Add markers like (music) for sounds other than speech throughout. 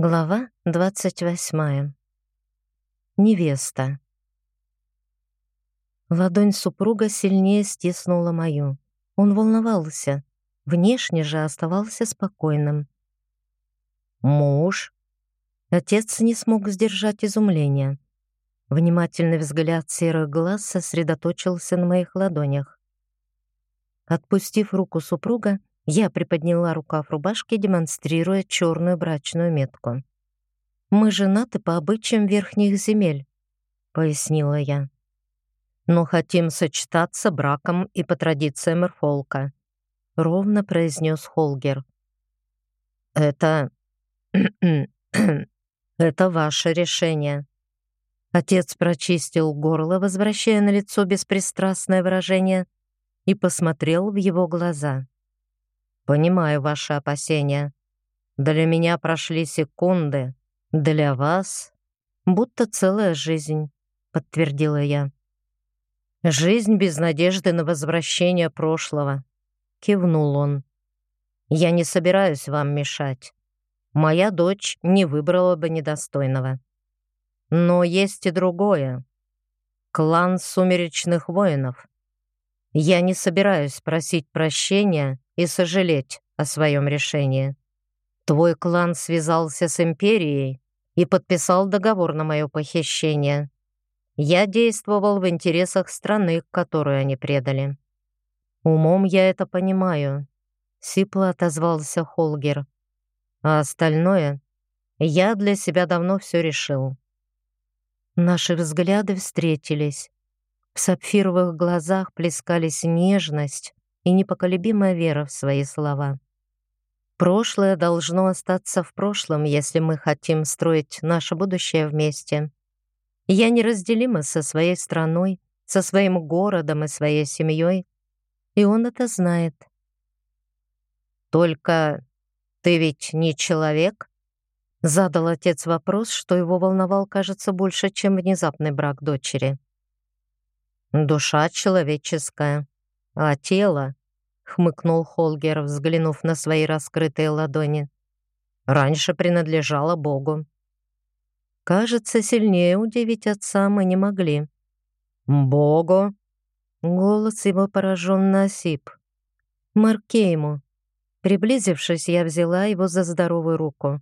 Глава 28. Невеста. Ладонь супруга сильнее стиснула мою. Он волновался, внешне же оставался спокойным. «Муж?» Отец не смог сдержать изумления. Внимательный взгляд серых глаз сосредоточился на моих ладонях. Отпустив руку супруга, я приподняла рукав рубашки, демонстрируя черную брачную метку. «Мы женаты по обычаям верхних земель», — пояснила я. «Но хотим сочетаться браком и по традициям Эрфолка», — ровно произнес Холгер. «Это... (clears throat) это ваше решение». Отец прочистил горло, возвращая на лицо беспристрастное выражение, и посмотрел в его глаза. Понимаю ваши опасения. Для меня прошли секунды, для вас будто целая жизнь, подтвердила я. Жизнь без надежды на возвращение прошлого, кивнул он. Я не собираюсь вам мешать. Моя дочь не выбрала бы недостойного. Но есть и другое. Клан сумеречных воинов. Я не собираюсь просить прощения и сожалеть о своем решении. Твой клан связался с Империей и подписал договор на мое похищение. Я действовал в интересах страны, которую они предали. Умом я это понимаю, — сипло отозвался Холгер. А остальное я для себя давно все решил. Наши взгляды встретились. В сапфировых глазах плескались нежность и непоколебимая вера в свои слова. Прошлое должно остаться в прошлом, если мы хотим строить наше будущее вместе. Я неразделима со своей страной, со своим городом и своей семьей, и он это знает. «Только ты ведь не человек?» Задал отец вопрос, что его волновал, кажется, больше, чем внезапный брак дочери. «Душа человеческая, а тело хмыкнул Холгер, взглянув на свои раскрытые ладони. Раньше принадлежала Богу. Кажется, сильнее удивить отца мы не могли. Богу? Голос его пораженно осип. Маркейму. Приблизившись, я взяла его за здоровую руку.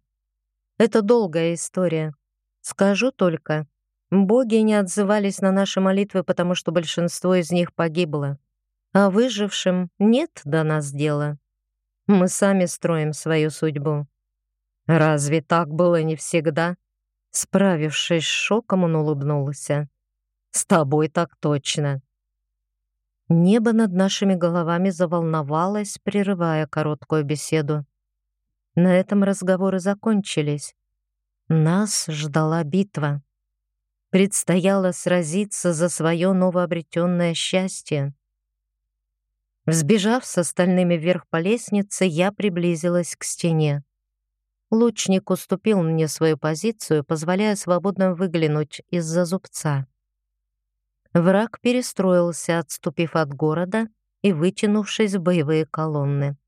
Это долгая история. Скажу только, боги не отзывались на наши молитвы, потому что большинство из них погибло. А выжившим нет до нас дела. Мы сами строим свою судьбу. Разве так было не всегда? Справившись с шоком, он улыбнулся. С тобой так точно. Небо над нашими головами заволновалось, прерывая короткую беседу. На этом разговоры закончились. Нас ждала битва. Предстояло сразиться за свое новообретенное счастье. Взбежав с остальными вверх по лестнице, я приблизилась к стене. Лучник уступил мне свою позицию, позволяя свободно выглянуть из-за зубца. Враг перестроился, отступив от города и вытянувшись в боевые колонны.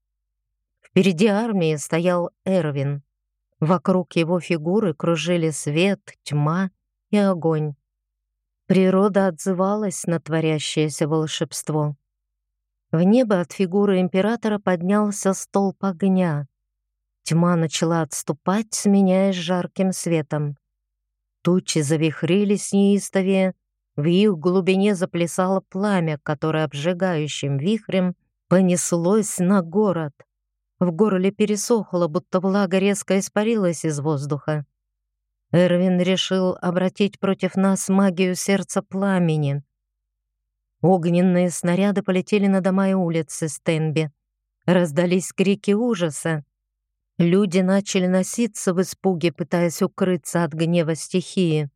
Впереди армии стоял Эрвин. Вокруг его фигуры кружили свет, тьма и огонь. Природа отзывалась на творящееся волшебство. В небо от фигуры императора поднялся столб огня. Тьма начала отступать, сменяясь жарким светом. Тучи завихрились неистовее, в их глубине заплясало пламя, которое обжигающим вихрем понеслось на город. В горле пересохло, будто влага резко испарилась из воздуха. Эрвин решил обратить против нас магию сердца пламени. Огненные снаряды полетели на дома и улицы Стенби. Раздались крики ужаса. Люди начали носиться в испуге, пытаясь укрыться от гнева стихии.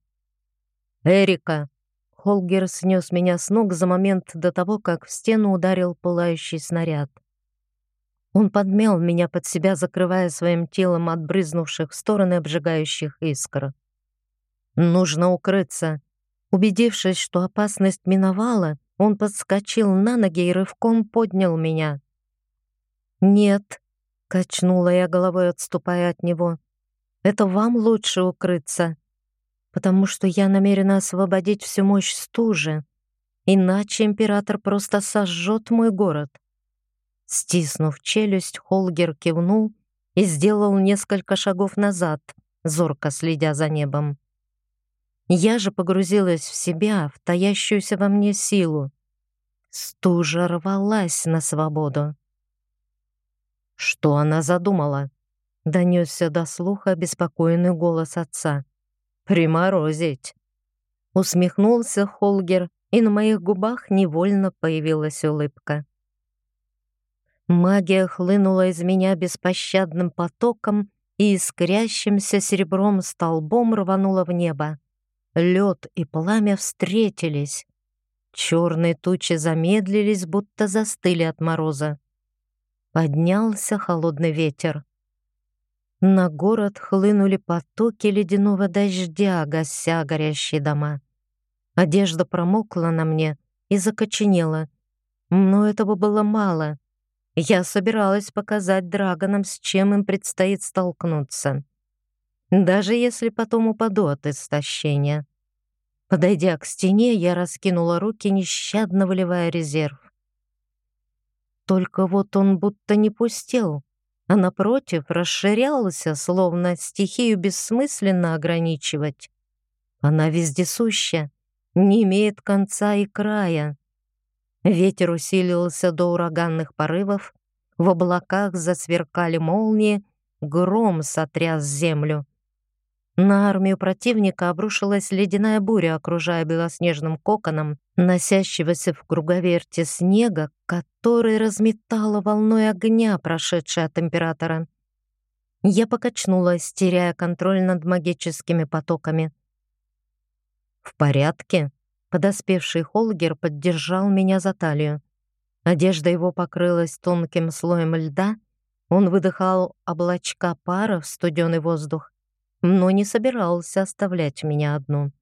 «Эрика!» Холгер снес меня с ног за момент до того, как в стену ударил пылающий снаряд. Он подмял меня под себя, закрывая своим телом от брызнувших в стороны обжигающих искр. «Нужно укрыться!» Убедившись, что опасность миновала, он подскочил на ноги и рывком поднял меня. «Нет», — качнула я головой, отступая от него. Это вам лучше укрыться, потому что я намерена освободить всю мощь стужи, иначе император просто сожжет мой город. Стиснув челюсть, Холгер кивнул и сделал несколько шагов назад, зорко следя за небом. Я же погрузилась в себя, в таящуюся во мне силу. Стужа рвалась на свободу. Что она задумала? Донесся до слуха обеспокоенный голос отца. «Приморозить!» Усмехнулся Холгер, и на моих губах невольно появилась улыбка. Магия хлынула из меня беспощадным потоком и искрящимся серебром столбом рванула в небо. Лед и пламя встретились. Черные тучи замедлились, будто застыли от мороза. Поднялся холодный ветер. На город хлынули потоки ледяного дождя, гася горящие дома. Одежда промокла на мне и закоченела. Но этого было мало. Я собиралась показать драгонам, с чем им предстоит столкнуться. Даже если потом упаду от истощения. Подойдя к стене, я раскинула руки, нещадно выливая резерв. Только вот он будто не пустел а напротив расширялся, словно стихию бессмысленно ограничивать. Она вездесуща, не имеет конца и края. Ветер усилился до ураганных порывов, в облаках засверкали молнии, гром сотряс землю. На армию противника обрушилась ледяная буря, окружая белоснежным коконом носящегося в круговерте снега, который разметала волной огня, прошедшей от императора. Я покачнулась, теряя контроль над магическими потоками. «В порядке?» Подоспевший Холгер поддержал меня за талию. Одежда его покрылась тонким слоем льда, он выдыхал облачка пара в студеный воздух но не собирался оставлять меня одну.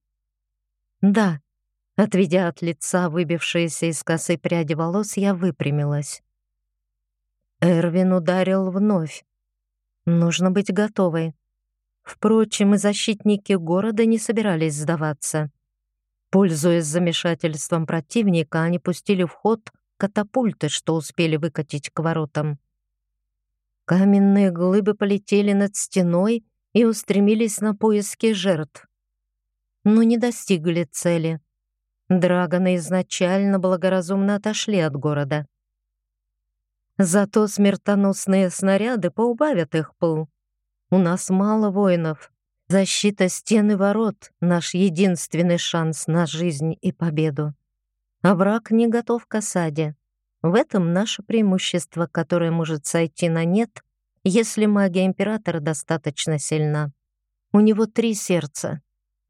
«Да», — отведя от лица выбившиеся из косы пряди волос, я выпрямилась. Эрвин ударил вновь. Нужно быть готовой. Впрочем, и защитники города не собирались сдаваться. Пользуясь замешательством противника, они пустили в ход катапульты, что успели выкатить к воротам. Каменные глыбы полетели над стеной, и устремились на поиски жертв. Но не достигли цели. Драгоны изначально благоразумно отошли от города. Зато смертоносные снаряды поубавят их пыл. У нас мало воинов. Защита стен и ворот — наш единственный шанс на жизнь и победу. А враг не готов к осаде. В этом наше преимущество, которое может сойти на нет, если магия императора достаточно сильна. У него три сердца,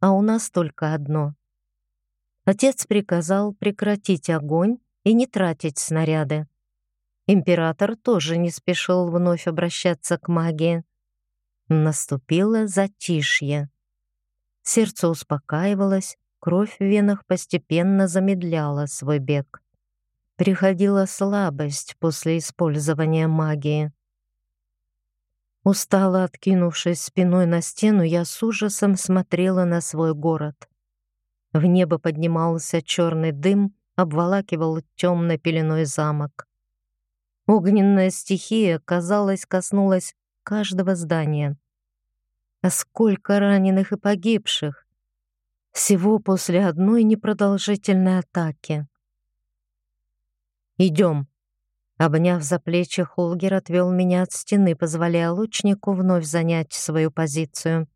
а у нас только одно. Отец приказал прекратить огонь и не тратить снаряды. Император тоже не спешил вновь обращаться к магии. Наступило затишье. Сердце успокаивалось, кровь в венах постепенно замедляла свой бег. Приходила слабость после использования магии. Устало откинувшись спиной на стену, я с ужасом смотрела на свой город. В небо поднимался черный дым, обволакивал темной пеленой замок. Огненная стихия, казалось, коснулась каждого здания. А сколько раненых и погибших! Всего после одной непродолжительной атаки. «Идем», Обняв за плечи, Холгер отвел меня от стены, позволяя лучнику вновь занять свою позицию.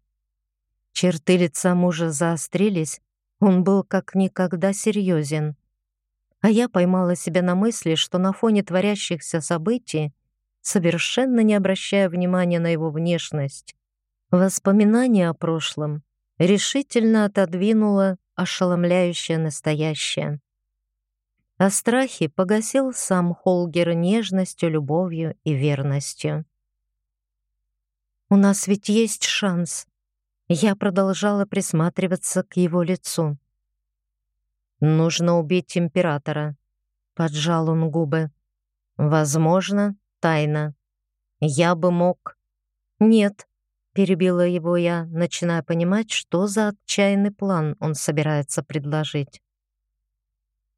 Черты лица мужа заострились, он был как никогда серьезен. А я поймала себя на мысли, что на фоне творящихся событий, совершенно не обращая внимания на его внешность, воспоминания о прошлом решительно отодвинуло ошеломляющее настоящее. А страхи погасил сам Холгер нежностью, любовью и верностью. «У нас ведь есть шанс». Я продолжала присматриваться к его лицу. «Нужно убить императора», — поджал он губы. «Возможно, тайна. Я бы мог...» «Нет», — перебила его я, начиная понимать, что за отчаянный план он собирается предложить.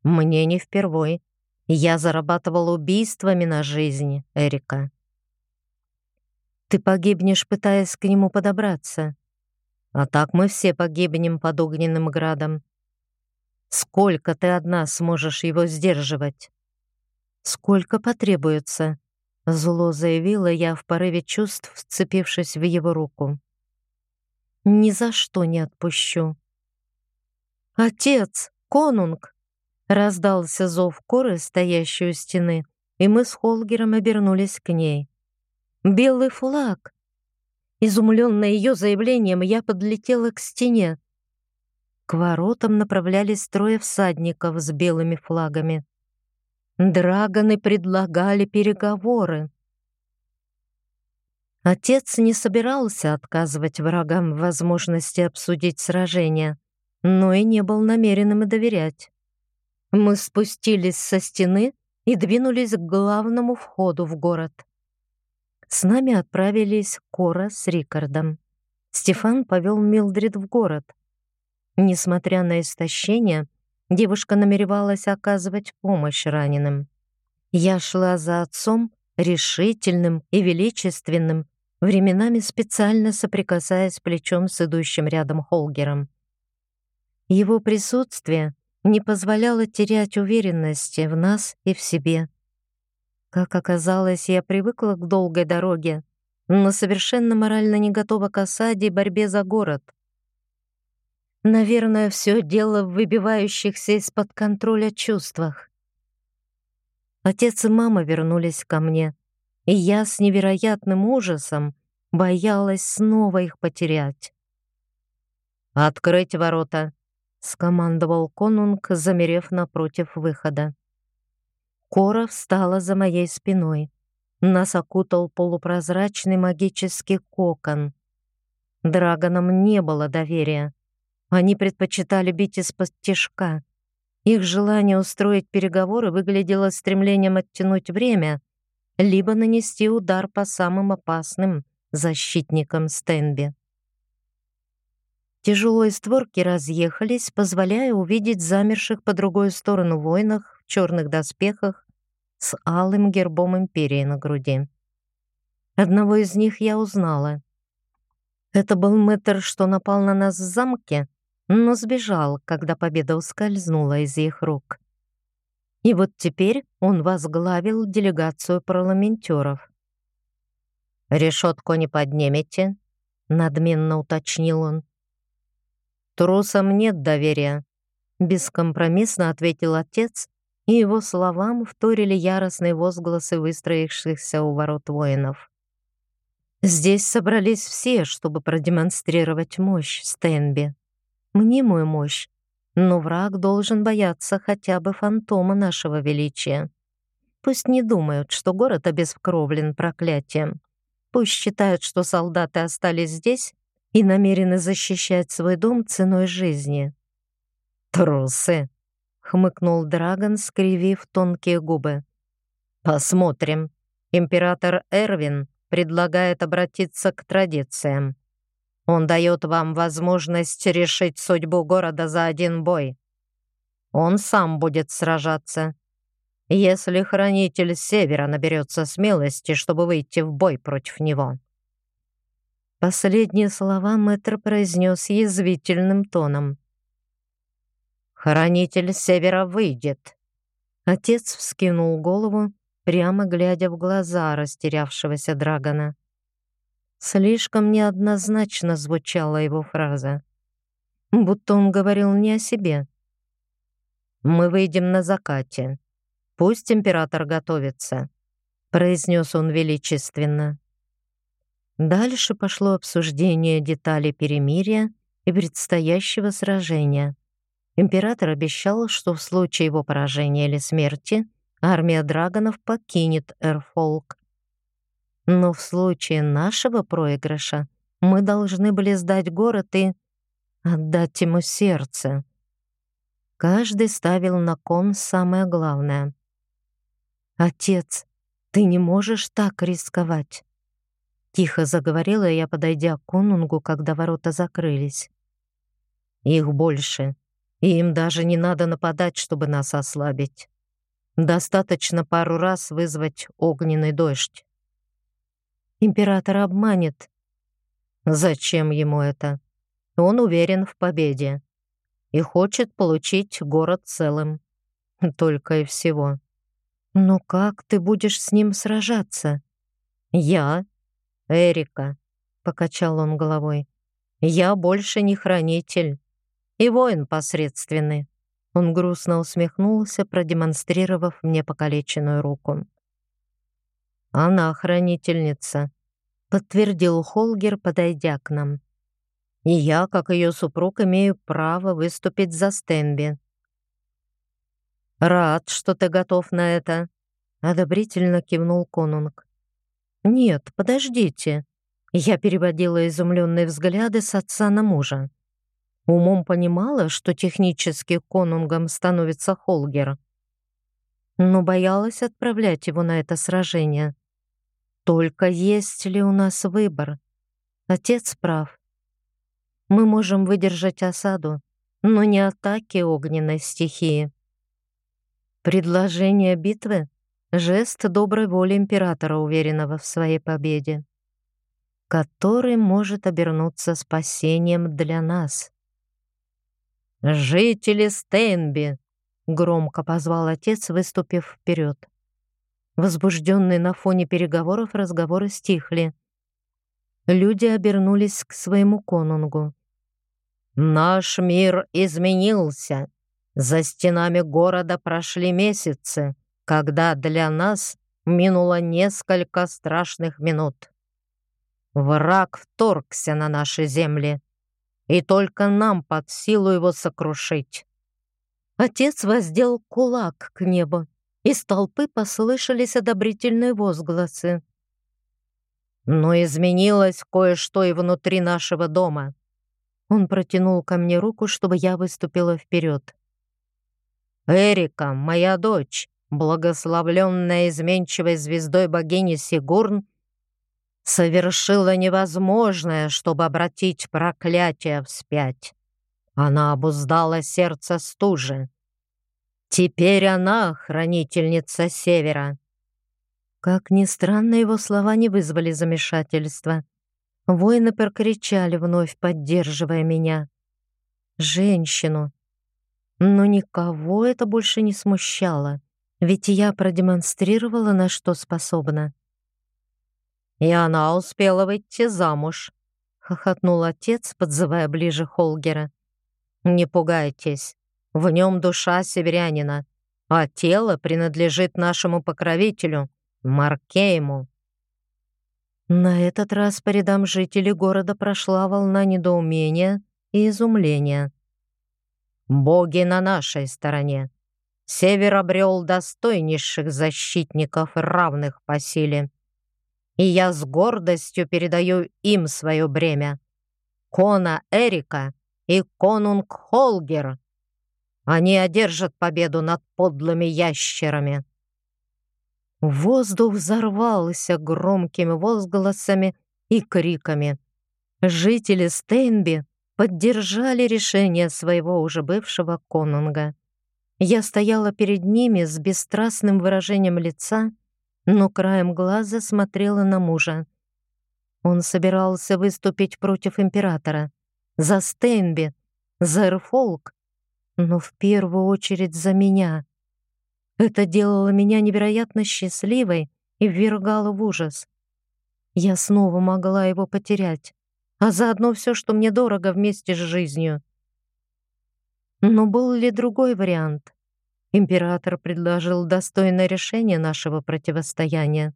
«Мне не впервой. Я зарабатывал убийствами на жизнь, Эрика». «Ты погибнешь, пытаясь к нему подобраться. А так мы все погибнем под огненным градом. Сколько ты одна сможешь его сдерживать?» «Сколько потребуется?» Зло заявила я в порыве чувств, вцепившись в его руку. «Ни за что не отпущу». «Отец! Конунг!» Раздался зов коры, стоящей у стены, и мы с Холгером обернулись к ней. «Белый флаг!» Изумленная ее заявлением, я подлетела к стене. К воротам направлялись трое всадников с белыми флагами. Драгоны предлагали переговоры. Отец не собирался отказывать врагам в возможности обсудить сражение, но и не был намеренным и доверять. Мы спустились со стены и двинулись к главному входу в город. С нами отправились Кора с Рикардом. Стефан повел Милдрид в город. Несмотря на истощение, Девушка намеревалась оказывать помощь раненым. Я шла за отцом, решительным и величественным, временами специально соприкасаясь плечом с идущим рядом Холгером. Его присутствие не позволяло терять уверенности в нас и в себе. Как оказалось, я привыкла к долгой дороге, но совершенно морально не готова к осаде и борьбе за город. Наверное, все дело в выбивающихся из-под контроля чувствах. Отец и мама вернулись ко мне, и я с невероятным ужасом боялась снова их потерять. «Открыть ворота!» — скомандовал конунг, замерев напротив выхода. Кора встала за моей спиной. Нас окутал полупрозрачный магический кокон. Драгонам не было доверия. Они предпочитали бить из-под тишка. Их желание устроить переговоры выглядело стремлением оттянуть время, либо нанести удар по самым опасным защитникам Стенби. Тяжелые створки разъехались, позволяя увидеть замерших по другую сторону воинов в черных доспехах с алым гербом империи на груди. Одного из них я узнала. Это был мэтр, что напал на нас в замке но сбежал, когда победа ускользнула из их рук. И вот теперь он возглавил делегацию парламентеров. «Решетку не поднимете?» — надменно уточнил он. «Трусам нет доверия», — бескомпромиссно ответил отец, и его словам вторили яростные возгласы выстроившихся у ворот воинов. Здесь собрались все, чтобы продемонстрировать мощь Стенби мнимую мощь, но враг должен бояться хотя бы фантома нашего величия. Пусть не думают, что город обескровлен проклятием. Пусть считают, что солдаты остались здесь и намерены защищать свой дом ценой жизни. «Трусы!» — хмыкнул Драгон, скривив тонкие губы. «Посмотрим. Император Эрвин предлагает обратиться к традициям. Он дает вам возможность решить судьбу города за один бой. Он сам будет сражаться. Если хранитель Севера наберется смелости, чтобы выйти в бой против него». Последние слова мэтр произнес язвительным тоном. «Хранитель Севера выйдет». Отец вскинул голову, прямо глядя в глаза растерявшегося Драгона. Слишком неоднозначно звучала его фраза. Будто он говорил не о себе. «Мы выйдем на закате. Пусть император готовится», — произнес он величественно. Дальше пошло обсуждение деталей перемирия и предстоящего сражения. Император обещал, что в случае его поражения или смерти армия драгонов покинет Эрфолк но в случае нашего проигрыша мы должны были сдать город и отдать ему сердце. Каждый ставил на кон самое главное. «Отец, ты не можешь так рисковать». Тихо заговорила я, подойдя к конунгу, когда ворота закрылись. Их больше, и им даже не надо нападать, чтобы нас ослабить. Достаточно пару раз вызвать огненный дождь. Император обманет. Зачем ему это? Он уверен в победе и хочет получить город целым. Только и всего. Но как ты будешь с ним сражаться? Я «Эрика», — покачал он головой, — «я больше не хранитель и воин посредственный». Он грустно усмехнулся, продемонстрировав мне покалеченную руку. «Она хранительница», — подтвердил Холгер, подойдя к нам. «И я, как ее супруг, имею право выступить за Стенби». «Рад, что ты готов на это», — одобрительно кивнул конунг. «Нет, подождите». Я переводила изумленные взгляды с отца на мужа. Умом понимала, что технически конунгом становится Холгер, но боялась отправлять его на это сражение. Только есть ли у нас выбор? Отец прав. Мы можем выдержать осаду, но не атаки огненной стихии. Предложение битвы Жест доброй воли императора, уверенного в своей победе, который может обернуться спасением для нас. «Жители Стейнби!» — громко позвал отец, выступив вперед. Возбужденные на фоне переговоров разговоры стихли. Люди обернулись к своему конунгу. «Наш мир изменился. За стенами города прошли месяцы когда для нас минуло несколько страшных минут. Враг вторгся на наши земли, и только нам под силу его сокрушить. Отец воздел кулак к небу, из толпы послышались одобрительные возгласы. Но изменилось кое-что и внутри нашего дома. Он протянул ко мне руку, чтобы я выступила вперед. «Эрика, моя дочь, благословленная изменчивой звездой богини Сигурн, совершила невозможное, чтобы обратить проклятие вспять. Она обуздала сердце стужи. Теперь она хранительница Севера. Как ни странно, его слова не вызвали замешательства. Воины прокричали вновь, поддерживая меня. Женщину. Но никого это больше не смущало. Ведь я продемонстрировала, на что способна. «И она успела выйти замуж», — хохотнул отец, подзывая ближе Холгера. «Не пугайтесь, в нем душа северянина, а тело принадлежит нашему покровителю, Маркейму». На этот раз по рядам жителей города прошла волна недоумения и изумления. «Боги на нашей стороне», Север обрел достойнейших защитников, равных по силе. И я с гордостью передаю им свое бремя. Кона Эрика и Конунг Холгер. Они одержат победу над подлыми ящерами. Воздух взорвался громкими возгласами и криками. Жители Стейнби поддержали решение своего уже бывшего конунга. Я стояла перед ними с бесстрастным выражением лица, но краем глаза смотрела на мужа. Он собирался выступить против императора, за Стейнби, за Эрфолк, но в первую очередь за меня. Это делало меня невероятно счастливой и ввергало в ужас. Я снова могла его потерять, а заодно все, что мне дорого вместе с жизнью. Но был ли другой вариант? Император предложил достойное решение нашего противостояния.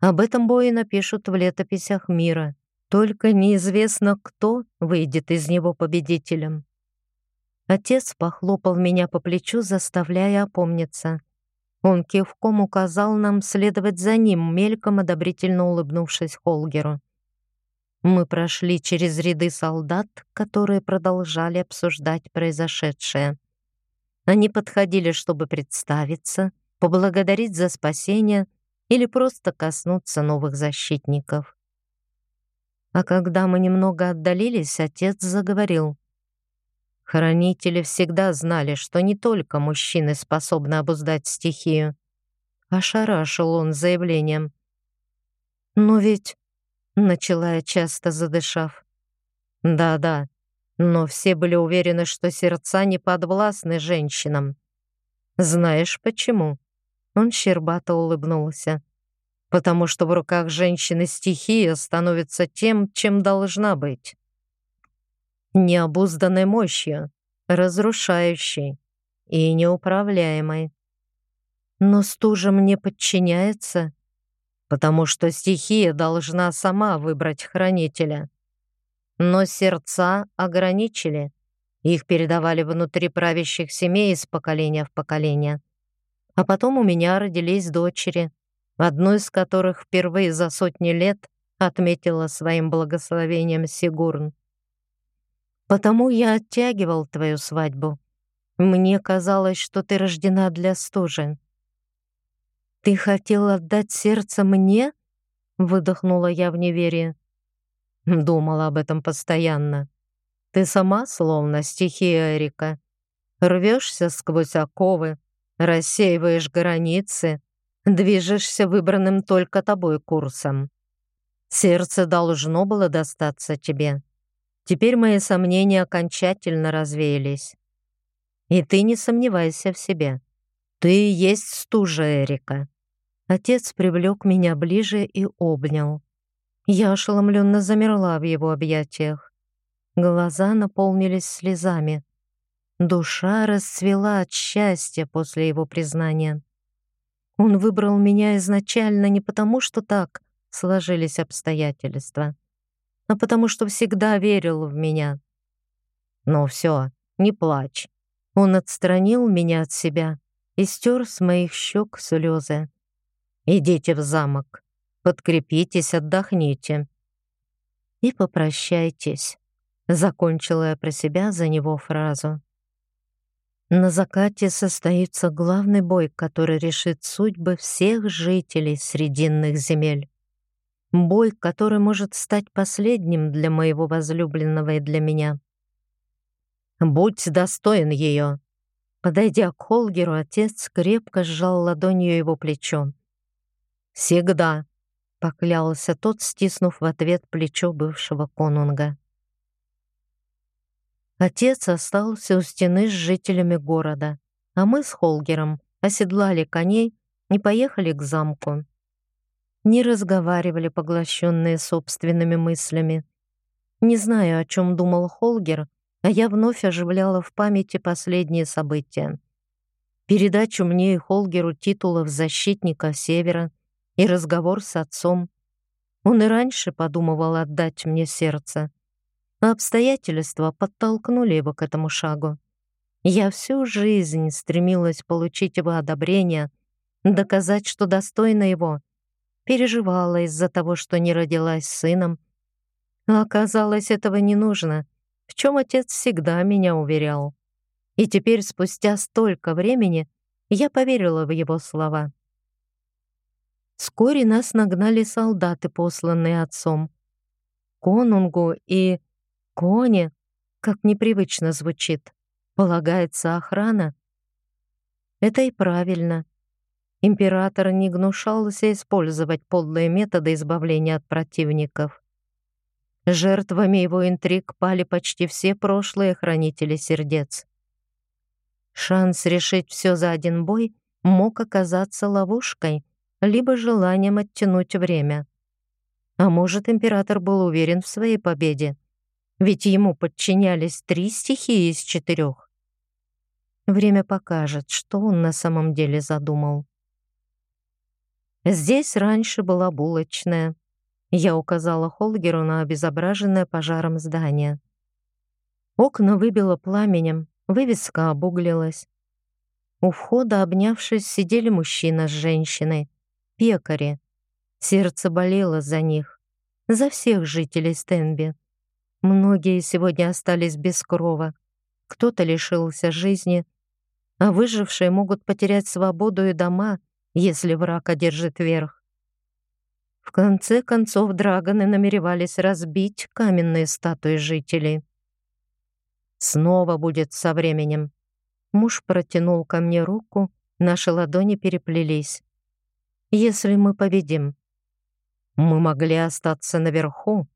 Об этом бое напишут в летописях мира. Только неизвестно, кто выйдет из него победителем. Отец похлопал меня по плечу, заставляя опомниться. Он кивком указал нам следовать за ним, мельком одобрительно улыбнувшись Холгеру. Мы прошли через ряды солдат, которые продолжали обсуждать произошедшее. Они подходили, чтобы представиться, поблагодарить за спасение или просто коснуться новых защитников. А когда мы немного отдалились, отец заговорил. Хранители всегда знали, что не только мужчины способны обуздать стихию. Ошарашил он заявлением. «Но ведь...» — начала я, часто задышав. «Да-да, но все были уверены, что сердца не подвластны женщинам. Знаешь почему?» Он щербато улыбнулся потому что в руках женщины стихия становится тем, чем должна быть. Необузданной мощью, разрушающей и неуправляемой. Но стужа мне подчиняется, потому что стихия должна сама выбрать хранителя. Но сердца ограничили, их передавали внутри правящих семей из поколения в поколение. А потом у меня родились дочери, одну из которых впервые за сотни лет отметила своим благословением Сигурн. «Потому я оттягивал твою свадьбу. Мне казалось, что ты рождена для стужи». «Ты хотел отдать сердце мне?» — выдохнула я в неверии. Думала об этом постоянно. Ты сама словно стихия Эрика. Рвешься сквозь оковы, рассеиваешь границы, Движешься выбранным только тобой курсом. Сердце должно было достаться тебе. Теперь мои сомнения окончательно развеялись. И ты не сомневайся в себе. Ты есть стужа Эрика. Отец привлек меня ближе и обнял. Я ошеломленно замерла в его объятиях. Глаза наполнились слезами. Душа расцвела от счастья после его признания. Он выбрал меня изначально не потому, что так сложились обстоятельства, а потому что всегда верил в меня. Но все, не плачь. Он отстранил меня от себя и стер с моих щек слезы. «Идите в замок, подкрепитесь, отдохните». «И попрощайтесь», — закончила я про себя за него фразу. На закате состоится главный бой, который решит судьбы всех жителей Срединных земель. Бой, который может стать последним для моего возлюбленного и для меня. «Будь достоин ее!» Подойдя к Холгеру, отец крепко сжал ладонью его плечо. «Всегда!» — поклялся тот, стиснув в ответ плечо бывшего конунга. Отец остался у стены с жителями города, а мы с Холгером оседлали коней и поехали к замку. Не разговаривали, поглощенные собственными мыслями. Не знаю, о чем думал Холгер, а я вновь оживляла в памяти последние события. Передачу мне и Холгеру титулов защитника Севера и разговор с отцом. Он и раньше подумывал отдать мне сердце, а обстоятельства подтолкнули его к этому шагу. Я всю жизнь стремилась получить его одобрение, доказать, что достойна его. Переживала из-за того, что не родилась сыном. А оказалось, этого не нужно, в чем отец всегда меня уверял. И теперь, спустя столько времени, я поверила в его слова. Вскоре нас нагнали солдаты, посланные отцом. Конунгу и Коне, как непривычно звучит, полагается охрана. Это и правильно. Император не гнушался использовать подлые методы избавления от противников. Жертвами его интриг пали почти все прошлые хранители сердец. Шанс решить все за один бой мог оказаться ловушкой, либо желанием оттянуть время. А может, император был уверен в своей победе ведь ему подчинялись три стихии из четырех. Время покажет, что он на самом деле задумал. Здесь раньше была булочная. Я указала Холгеру на обезображенное пожаром здание. Окна выбило пламенем, вывеска обуглилась. У входа, обнявшись, сидели мужчина с женщиной, пекари. Сердце болело за них, за всех жителей Стенби. Многие сегодня остались без крова, кто-то лишился жизни, а выжившие могут потерять свободу и дома, если враг одержит верх. В конце концов, драгоны намеревались разбить каменные статуи жителей. Снова будет со временем. Муж протянул ко мне руку, наши ладони переплелись. Если мы победим. Мы могли остаться наверху,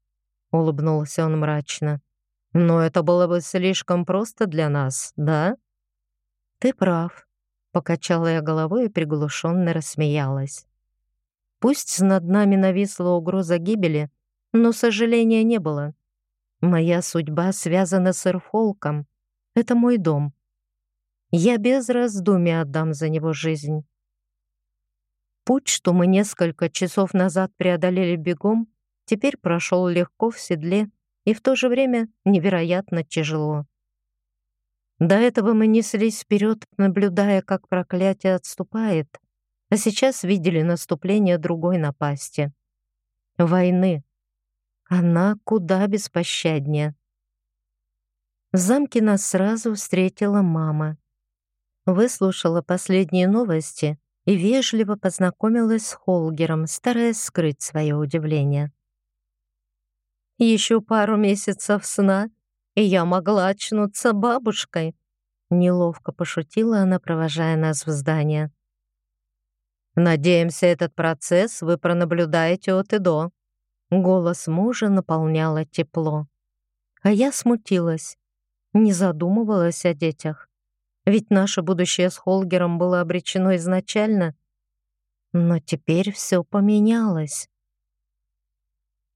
улыбнулся он мрачно. Но это было бы слишком просто для нас, да? Ты прав, покачала я головой и приглушенно рассмеялась. Пусть над нами нависла угроза гибели, но сожаления не было. Моя судьба связана с Эрфолком. Это мой дом. Я без раздумий отдам за него жизнь. Путь, что мы несколько часов назад преодолели бегом, теперь прошел легко в седле и в то же время невероятно тяжело. До этого мы неслись вперед, наблюдая, как проклятие отступает, а сейчас видели наступление другой напасти — войны. Она куда беспощаднее. В замке нас сразу встретила мама. Выслушала последние новости и вежливо познакомилась с Холгером, стараясь скрыть свое удивление. Еще пару месяцев сна, и я могла очнуться бабушкой. Неловко пошутила она, провожая нас в здание. «Надеемся, этот процесс вы пронаблюдаете от и до». Голос мужа наполняло тепло. А я смутилась, не задумывалась о детях. Ведь наше будущее с Холгером было обречено изначально. Но теперь все поменялось.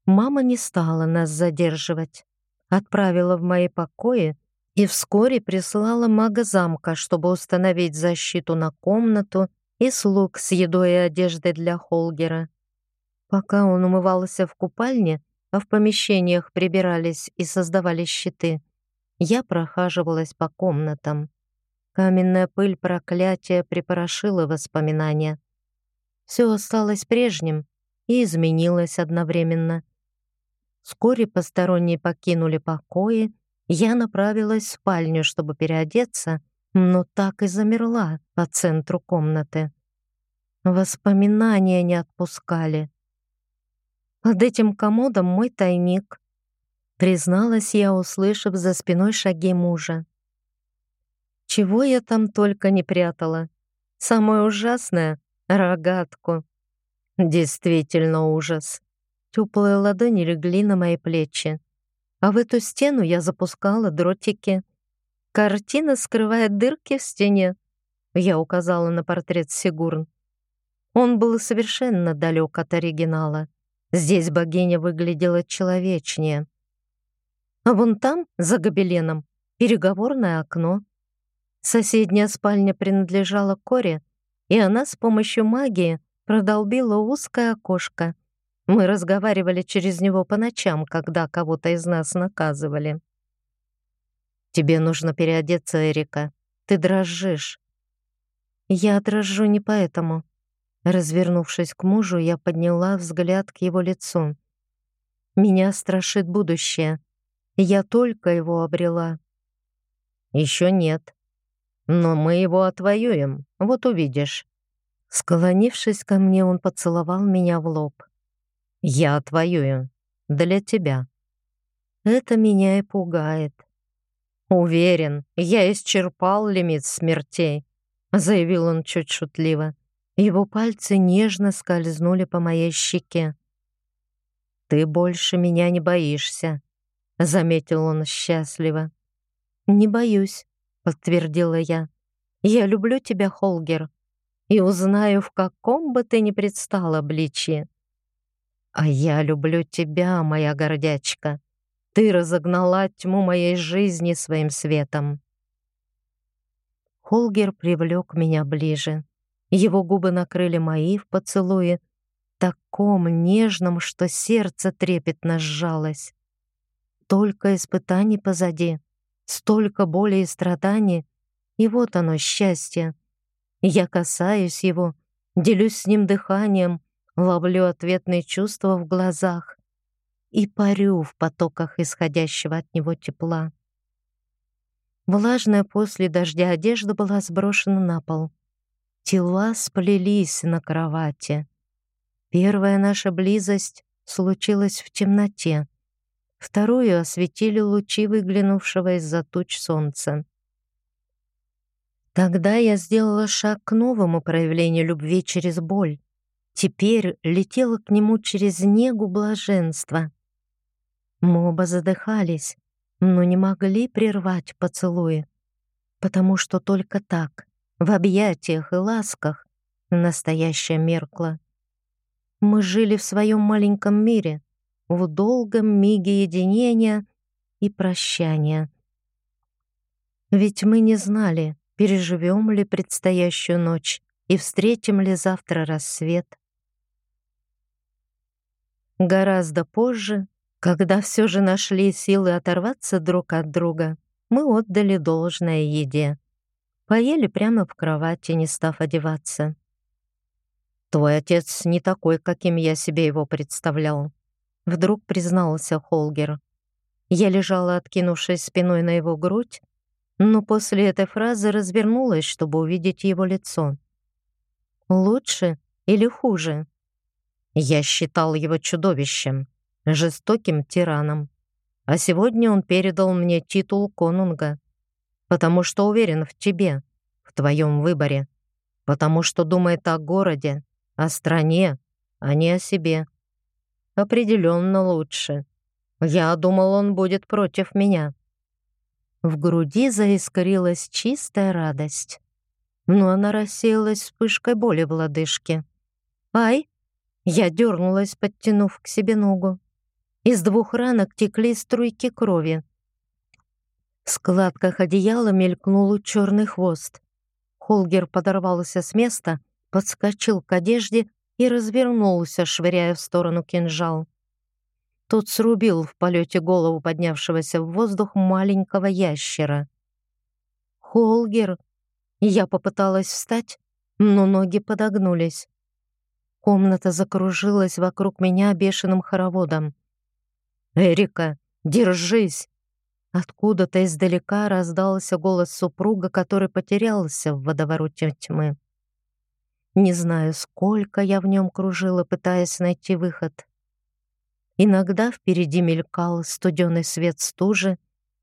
Мама не стала нас задерживать. Отправила в мои покои и вскоре прислала мага замка, чтобы установить защиту на комнату и слуг с едой и одеждой для Холгера. Пока он умывался в купальне, а в помещениях прибирались и создавали щиты, я прохаживалась по комнатам. Каменная пыль проклятия припорошила воспоминания. Все осталось прежним и изменилось одновременно. Вскоре посторонние покинули покои, я направилась в спальню, чтобы переодеться, но так и замерла по центру комнаты. Воспоминания не отпускали. Под этим комодом мой тайник, призналась я, услышав за спиной шаги мужа. Чего я там только не прятала. Самое ужасное — рогатку. Действительно ужас. Теплые ладони легли на мои плечи. А в эту стену я запускала дротики. Картина скрывает дырки в стене. Я указала на портрет Сигурн. Он был совершенно далек от оригинала. Здесь богиня выглядела человечнее. А вон там, за гобеленом, переговорное окно. Соседняя спальня принадлежала Коре, и она с помощью магии продолбила узкое окошко — мы разговаривали через него по ночам, когда кого-то из нас наказывали. «Тебе нужно переодеться, Эрика. Ты дрожишь». «Я дрожу не поэтому». Развернувшись к мужу, я подняла взгляд к его лицу. «Меня страшит будущее. Я только его обрела». «Еще нет. Но мы его отвоюем, вот увидишь». Склонившись ко мне, он поцеловал меня в лоб. Я отвоюю. Для тебя. Это меня и пугает. Уверен, я исчерпал лимит смертей, заявил он чуть шутливо. Его пальцы нежно скользнули по моей щеке. Ты больше меня не боишься, заметил он счастливо. Не боюсь, подтвердила я. Я люблю тебя, Холгер, и узнаю, в каком бы ты ни предстал обличье. А я люблю тебя, моя гордячка. Ты разогнала тьму моей жизни своим светом. Холгер привлек меня ближе. Его губы накрыли мои в поцелуе, таком нежном, что сердце трепетно сжалось. Только испытаний позади, столько боли и страданий, и вот оно, счастье. Я касаюсь его, делюсь с ним дыханием, ловлю ответные чувства в глазах и парю в потоках исходящего от него тепла. Влажная после дождя одежда была сброшена на пол. Тела сплелись на кровати. Первая наша близость случилась в темноте. Вторую осветили лучи выглянувшего из-за туч солнца. Тогда я сделала шаг к новому проявлению любви через боль. Теперь летела к нему через негу блаженства. Мы оба задыхались, но не могли прервать поцелуи, потому что только так, в объятиях и ласках, настоящая меркла. Мы жили в своем маленьком мире, в долгом миге единения и прощания. Ведь мы не знали, переживем ли предстоящую ночь и встретим ли завтра рассвет. Гораздо позже, когда все же нашли силы оторваться друг от друга, мы отдали должное еде. Поели прямо в кровати, не став одеваться. «Твой отец не такой, каким я себе его представлял», — вдруг признался Холгер. Я лежала, откинувшись спиной на его грудь, но после этой фразы развернулась, чтобы увидеть его лицо. «Лучше или хуже?» Я считал его чудовищем, жестоким тираном. А сегодня он передал мне титул конунга, потому что уверен в тебе, в твоем выборе, потому что думает о городе, о стране, а не о себе. Определенно лучше. Я думал, он будет против меня. В груди заискрилась чистая радость, но она рассеялась вспышкой боли в лодыжке. «Ай!» Я дернулась, подтянув к себе ногу. Из двух ранок текли струйки крови. В складках одеяла мелькнул черный хвост. Холгер подорвался с места подскочил к одежде и развернулся, швыряя в сторону кинжал. Тот срубил в полете голову поднявшегося в воздух маленького ящера. «Холгер!» Я попыталась встать, но ноги подогнулись. Комната закружилась вокруг меня бешеным хороводом. «Эрика, держись!» Откуда-то издалека раздался голос супруга, который потерялся в водовороте тьмы. Не знаю, сколько я в нем кружила, пытаясь найти выход. Иногда впереди мелькал студеный свет стужи,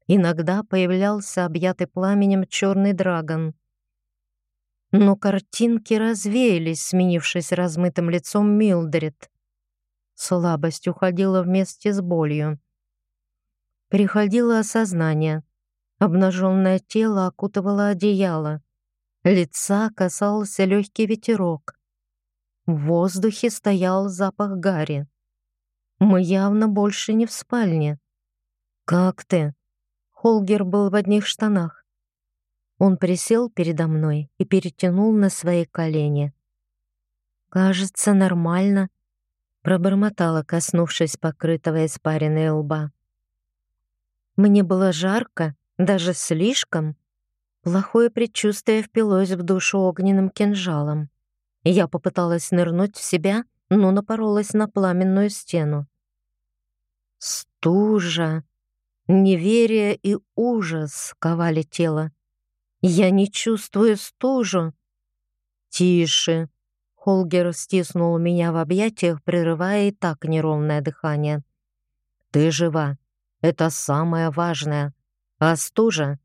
иногда появлялся объятый пламенем черный драгон. Но картинки развеялись, сменившись размытым лицом Милдред. Слабость уходила вместе с болью. Приходило осознание. Обнаженное тело окутывало одеяло. Лица касался легкий ветерок. В воздухе стоял запах гари. Мы явно больше не в спальне. «Как ты?» Холгер был в одних штанах. Он присел передо мной и перетянул на свои колени. «Кажется, нормально», — пробормотала, коснувшись покрытого испаренной лба. Мне было жарко, даже слишком, Плохое предчувствие впилось в душу огненным кинжалом. Я попыталась нырнуть в себя, но напоролась на пламенную стену. Стужа, неверие и ужас ковали тело. Я не чувствую стужу. Тише. Холгер стиснул меня в объятиях, прерывая и так неровное дыхание. Ты жива. Это самое важное. А стужа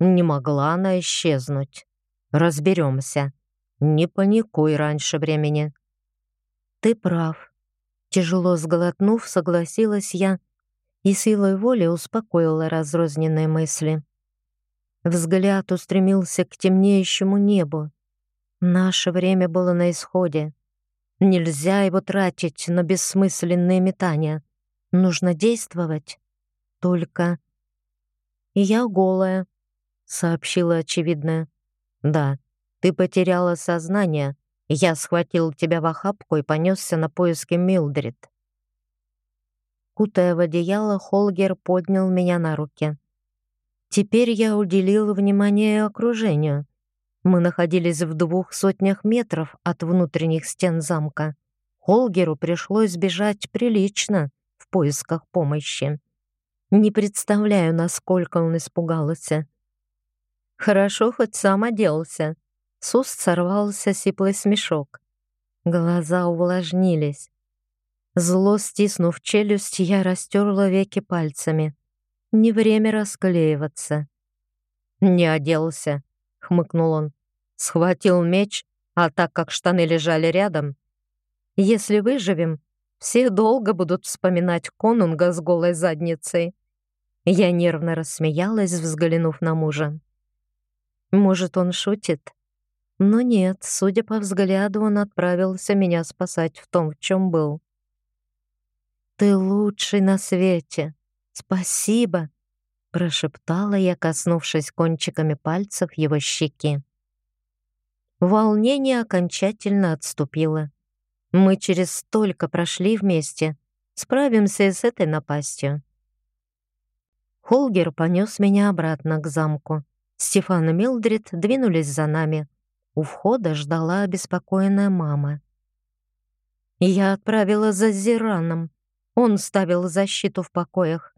не могла она исчезнуть. Разберемся. Не паникуй раньше времени. Ты прав. Тяжело сглотнув, согласилась я и силой воли успокоила разрозненные мысли. Взгляд устремился к темнеющему небу. Наше время было на исходе. Нельзя его тратить на бессмысленные метания. Нужно действовать. Только... И я голая, сообщила очевидное. «Да, ты потеряла сознание. Я схватил тебя в охапку и понесся на поиски Милдрид». Кутая в одеяло, Холгер поднял меня на руки. Теперь я уделила внимание окружению. Мы находились в двух сотнях метров от внутренних стен замка. Холгеру пришлось бежать прилично в поисках помощи. Не представляю, насколько он испугался. Хорошо, хоть сам оделся. С уст сорвался сиплый смешок. Глаза увлажнились. Зло стиснув челюсть, я растерла веки пальцами. Не время расклеиваться. «Не оделся», — хмыкнул он. Схватил меч, а так как штаны лежали рядом. «Если выживем, все долго будут вспоминать конунга с голой задницей». Я нервно рассмеялась, взглянув на мужа. Может, он шутит? Но нет, судя по взгляду, он отправился меня спасать в том, в чем был. «Ты лучший на свете! Спасибо!» прошептала я, коснувшись кончиками пальцев его щеки. Волнение окончательно отступило. Мы через столько прошли вместе. Справимся и с этой напастью. Холгер понес меня обратно к замку. Стефан и Милдрид двинулись за нами. У входа ждала обеспокоенная мама. Я отправила за Зираном. Он ставил защиту в покоях.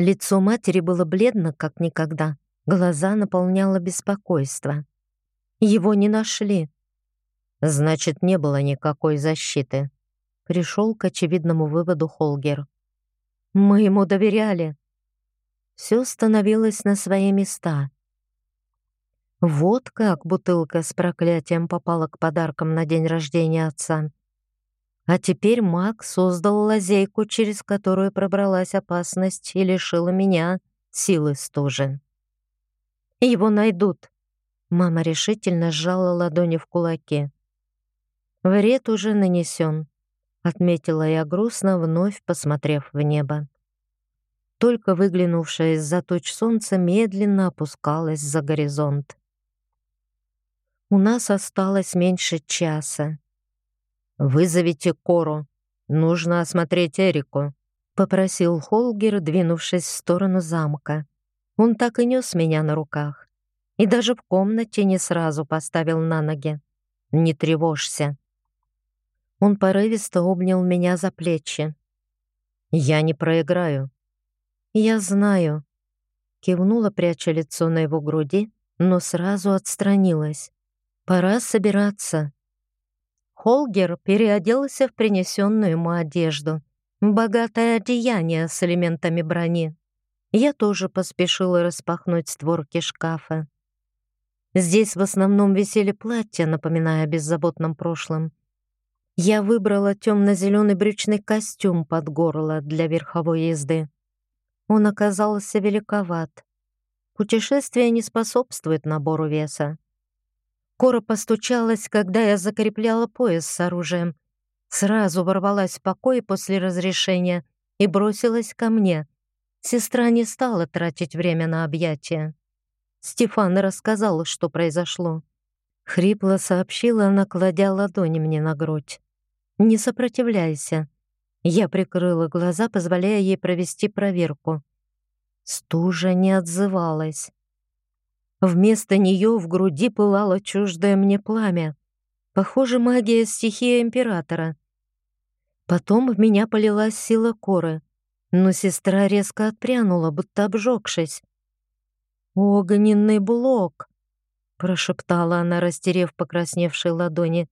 Лицо матери было бледно, как никогда. Глаза наполняло беспокойство. Его не нашли. Значит, не было никакой защиты. Пришел к очевидному выводу Холгер. Мы ему доверяли. Все становилось на свои места. Вот как бутылка с проклятием попала к подаркам на день рождения отца. А теперь маг создал лазейку, через которую пробралась опасность и лишила меня силы стужи. «Его найдут!» Мама решительно сжала ладони в кулаки. «Вред уже нанесен», — отметила я грустно, вновь посмотрев в небо. Только выглянувшее из-за туч солнце медленно опускалось за горизонт. У нас осталось меньше часа. «Вызовите Кору. Нужно осмотреть Эрику», — попросил Холгер, двинувшись в сторону замка. Он так и нес меня на руках. И даже в комнате не сразу поставил на ноги. «Не тревожься». Он порывисто обнял меня за плечи. «Я не проиграю». «Я знаю», — кивнула, пряча лицо на его груди, но сразу отстранилась. Пора собираться. Холгер переоделся в принесенную ему одежду. Богатое одеяние с элементами брони. Я тоже поспешила распахнуть створки шкафа. Здесь в основном висели платья, напоминая о беззаботном прошлом. Я выбрала темно-зеленый брючный костюм под горло для верховой езды. Он оказался великоват. Путешествие не способствует набору веса. Кора постучалась, когда я закрепляла пояс с оружием. Сразу ворвалась в покой после разрешения и бросилась ко мне. Сестра не стала тратить время на объятия. Стефан рассказал, что произошло. Хрипло сообщила она, кладя ладони мне на грудь. «Не сопротивляйся». Я прикрыла глаза, позволяя ей провести проверку. Стужа не отзывалась. Вместо нее в груди пылало чуждое мне пламя. Похоже, магия стихия императора. Потом в меня полилась сила коры, но сестра резко отпрянула, будто обжегшись. «Огненный блок!» — прошептала она, растерев покрасневшие ладони.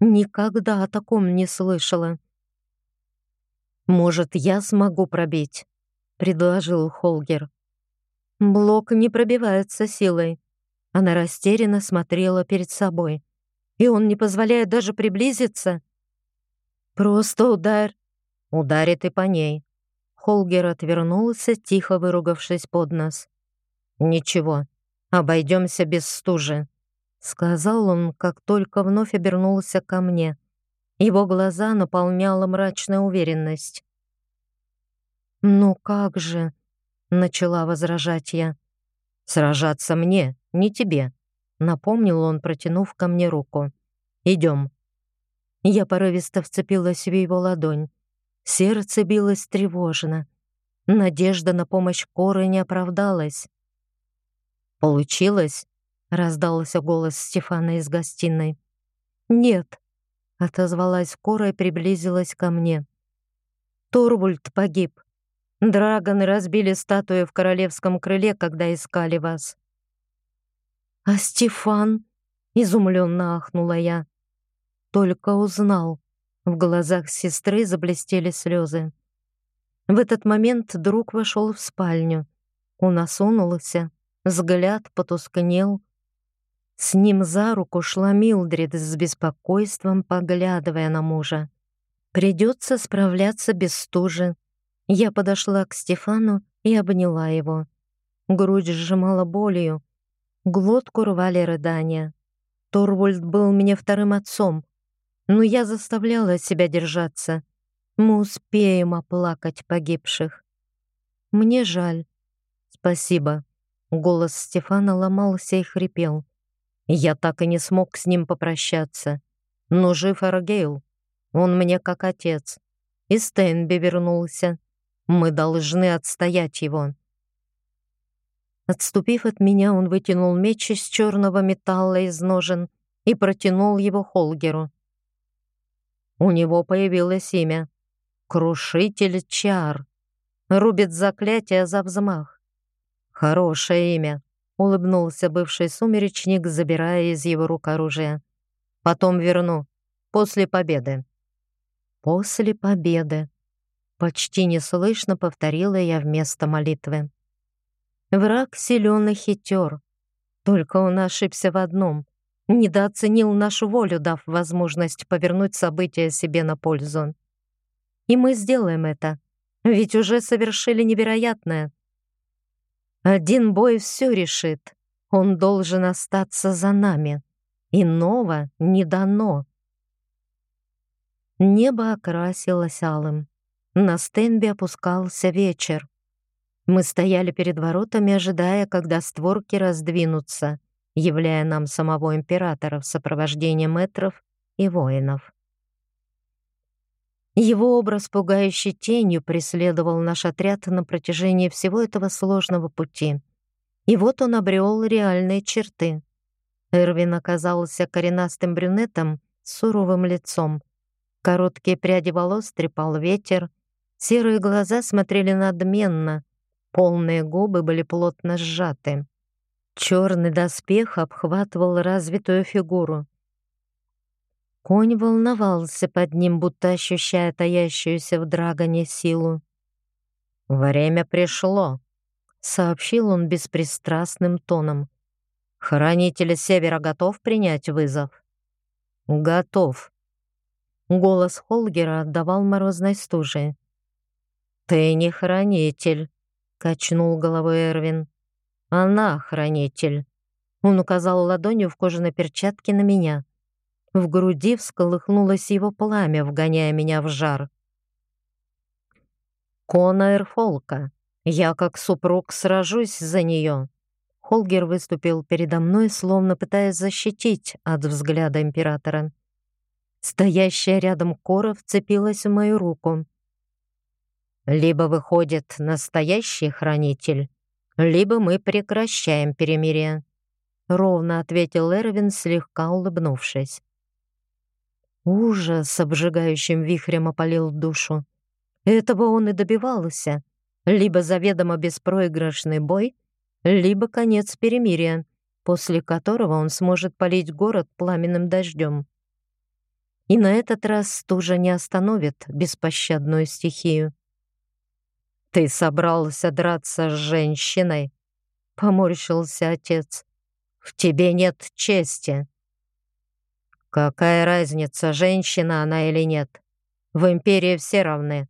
«Никогда о таком не слышала». «Может, я смогу пробить?» — предложил Холгер. Блок не пробивается силой. Она растерянно смотрела перед собой. И он не позволяет даже приблизиться. Просто удар. Ударит и по ней. Холгер отвернулся, тихо выругавшись под нос. «Ничего, обойдемся без стужи», — сказал он, как только вновь обернулся ко мне. Его глаза наполняла мрачная уверенность. «Ну как же?» Начала возражать я. Сражаться мне, не тебе, напомнил он, протянув ко мне руку. Идем. Я порывисто вцепилась в его ладонь. Сердце билось тревожно. Надежда на помощь Коры не оправдалась. «Получилось?» — раздался голос Стефана из гостиной. «Нет», — отозвалась Кора и приблизилась ко мне. «Торвульд погиб. Драгоны разбили статую в королевском крыле, когда искали вас. А Стефан? Изумленно ахнула я. только узнал. В глазах сестры заблестели слезы. В этот момент друг вошел в спальню. Он осунулся, взгляд потускнел. С ним за руку шла Милдрид с беспокойством, поглядывая на мужа. Придется справляться без стужи. Я подошла к Стефану и обняла его. Грудь сжимала болью, глотку рвали рыдания. Торвальд был мне вторым отцом, но я заставляла себя держаться. Мы успеем оплакать погибших. Мне жаль. Спасибо. Голос Стефана ломался и хрипел. Я так и не смог с ним попрощаться. Но жив Аргейл. Он мне как отец. И Стэнби вернулся. Мы должны отстоять его. Отступив от меня, он вытянул меч из черного металла из ножен и протянул его Холгеру. У него появилось имя Крушитель чар. Рубит заклятие за взмах. Хорошее имя, улыбнулся бывший сумеречник, забирая из его рук оружие. Потом верну, после победы. После победы. Почти неслышно повторила я вместо молитвы. Враг силен и хитер. Только он ошибся в одном. Недооценил нашу волю, дав возможность повернуть события себе на пользу. И мы сделаем это, ведь уже совершили невероятное. Один бой все решит. Он должен остаться за нами. Иного не дано. Небо окрасилось алым. На стенбе опускался вечер. Мы стояли перед воротами, ожидая, когда створки раздвинутся, являя нам самого императора в сопровождении метров и воинов. Его образ пугающей тенью преследовал наш отряд на протяжении всего этого сложного пути. И вот он обрел реальные черты. Эрвин оказался коренастым брюнетом с суровым лицом. Короткие пряди волос трепал ветер, серые глаза смотрели надменно, полные губы были плотно сжаты. Черный доспех обхватывал развитую фигуру. Конь волновался под ним, будто ощущая таящуюся в драгоне силу. «Время пришло», — сообщил он беспристрастным тоном. «Хранитель Севера готов принять вызов?» «Готов». Голос Холгера отдавал морозной стужей. «Ты не хранитель», — качнул головой Эрвин. «Она хранитель». Он указал ладонью в кожаной перчатке на меня. В груди всколыхнулось его пламя, вгоняя меня в жар. «Кона Эрфолка, я как супруг сражусь за нее». Холгер выступил передо мной, словно пытаясь защитить от взгляда императора. Стоящая рядом Кора вцепилась в мою руку. «Либо выходит настоящий хранитель, либо мы прекращаем перемирие», — ровно ответил Эрвин, слегка улыбнувшись. Ужас обжигающим вихрем опалил душу. Этого он и добивался. Либо заведомо беспроигрышный бой, либо конец перемирия, после которого он сможет полить город пламенным дождем. И на этот раз стужа не остановит беспощадную стихию. «Ты собрался драться с женщиной?» — поморщился отец. «В тебе нет чести». Какая разница, женщина она или нет? В империи все равны.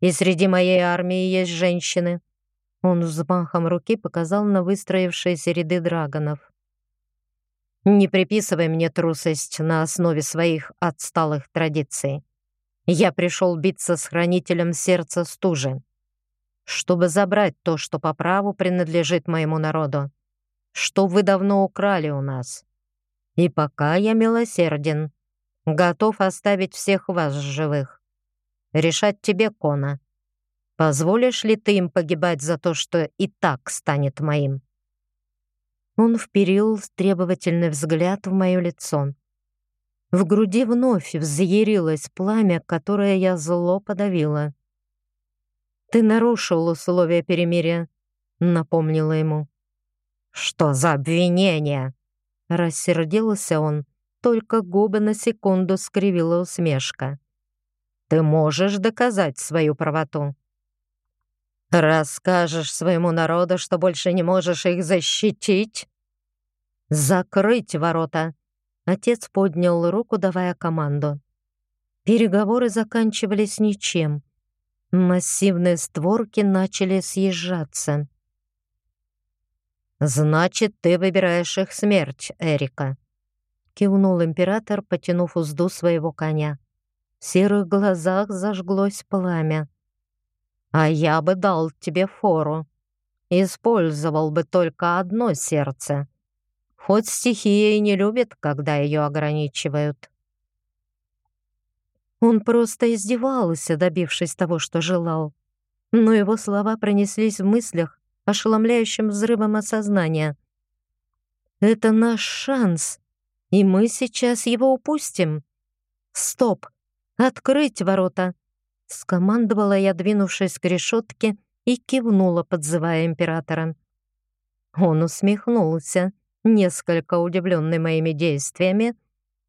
И среди моей армии есть женщины. Он взмахом руки показал на выстроившиеся ряды драгонов. Не приписывай мне трусость на основе своих отсталых традиций. Я пришел биться с хранителем сердца стужи, чтобы забрать то, что по праву принадлежит моему народу, что вы давно украли у нас. И пока я милосерден, готов оставить всех вас живых. Решать тебе, Кона. Позволишь ли ты им погибать за то, что и так станет моим?» Он вперил требовательный взгляд в мое лицо. В груди вновь взъярилось пламя, которое я зло подавила. «Ты нарушил условия перемирия», — напомнила ему. «Что за обвинение?» Рассердился он, только губы на секунду скривила усмешка. «Ты можешь доказать свою правоту?» «Расскажешь своему народу, что больше не можешь их защитить?» «Закрыть ворота!» Отец поднял руку, давая команду. Переговоры заканчивались ничем. Массивные створки начали съезжаться. «Значит, ты выбираешь их смерть, Эрика», — кивнул император, потянув узду своего коня. В серых глазах зажглось пламя. «А я бы дал тебе фору. Использовал бы только одно сердце. Хоть стихия и не любит, когда ее ограничивают». Он просто издевался, добившись того, что желал. Но его слова пронеслись в мыслях ошеломляющим взрывом осознания. «Это наш шанс, и мы сейчас его упустим. Стоп! Открыть ворота!» Скомандовала я, двинувшись к решетке, и кивнула, подзывая императора. Он усмехнулся, несколько удивленный моими действиями,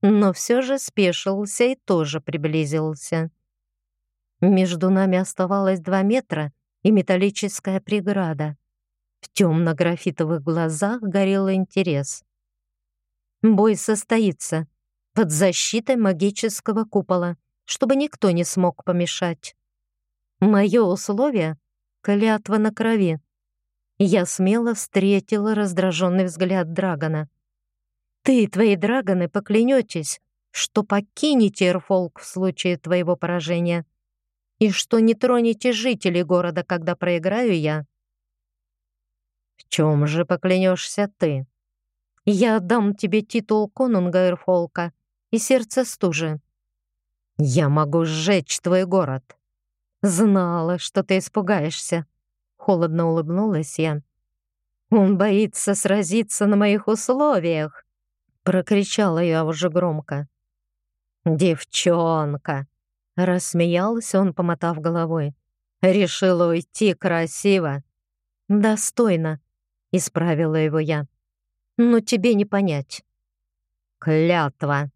но все же спешился и тоже приблизился. Между нами оставалось два метра и металлическая преграда. В темно-графитовых глазах горел интерес. Бой состоится под защитой магического купола, чтобы никто не смог помешать. Мое условие — клятва на крови. Я смело встретила раздраженный взгляд Драгона. Ты и твои драгоны поклянетесь, что покинете Эрфолк в случае твоего поражения и что не тронете жителей города, когда проиграю я. В чем же поклянешься ты? Я отдам тебе титул конунга Эрфолка и сердце стужи. Я могу сжечь твой город. Знала, что ты испугаешься. Холодно улыбнулась я. Он боится сразиться на моих условиях. Прокричала я уже громко. «Девчонка!» Рассмеялся он, помотав головой. «Решила уйти красиво!» «Достойно!» — исправила его я. «Но тебе не понять». «Клятва!»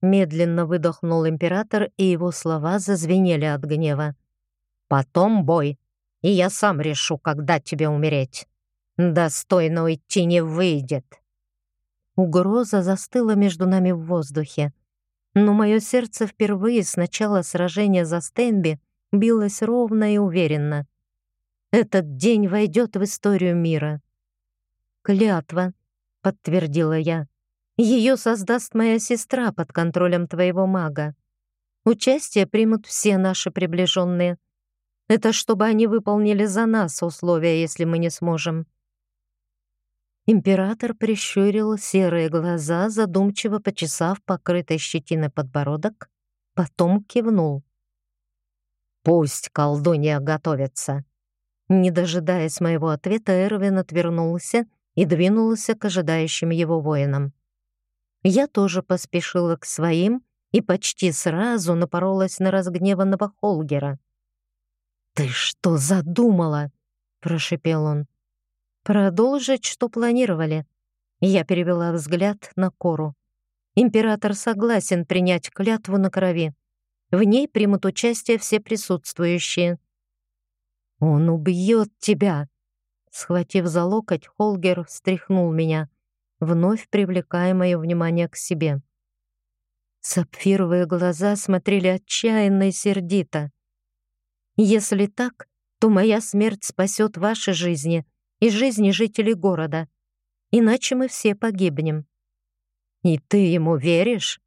Медленно выдохнул император, и его слова зазвенели от гнева. «Потом бой, и я сам решу, когда тебе умереть. Достойно уйти не выйдет». Угроза застыла между нами в воздухе. Но мое сердце впервые с начала сражения за Стейнби билось ровно и уверенно. Этот день войдет в историю мира. «Клятва», — подтвердила я. «Ее создаст моя сестра под контролем твоего мага. Участие примут все наши приближенные. Это чтобы они выполнили за нас условия, если мы не сможем». Император прищурил серые глаза, задумчиво почесав покрытый щетиной подбородок, потом кивнул. «Пусть колдунья готовится». Не дожидаясь моего ответа, Эрвин отвернулся и двинулся к ожидающим его воинам. Я тоже поспешила к своим и почти сразу напоролась на разгневанного Холгера. «Ты что задумала?» — прошипел он. Продолжить, что планировали. Я перевела взгляд на Кору. Император согласен принять клятву на крови. В ней примут участие все присутствующие. «Он убьет тебя!» Схватив за локоть, Холгер встряхнул меня, вновь привлекая мое внимание к себе. Сапфировые глаза смотрели отчаянно и сердито. «Если так, то моя смерть спасет ваши жизни, и жизни жителей города. Иначе мы все погибнем. И ты ему веришь?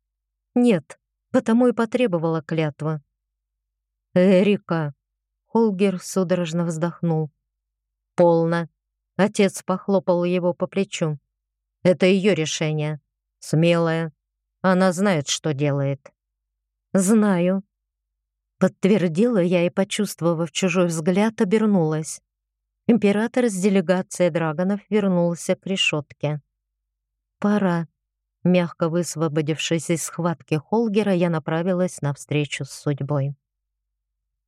Нет, потому и потребовала клятва. Эрика. Холгер судорожно вздохнул. Полно. Отец похлопал его по плечу. Это ее решение. Смелое. Она знает, что делает. Знаю. Подтвердила я и, почувствовав чужой взгляд, обернулась. Император с делегацией драгонов вернулся к решетке. «Пора». Мягко высвободившись из схватки Холгера, я направилась навстречу с судьбой.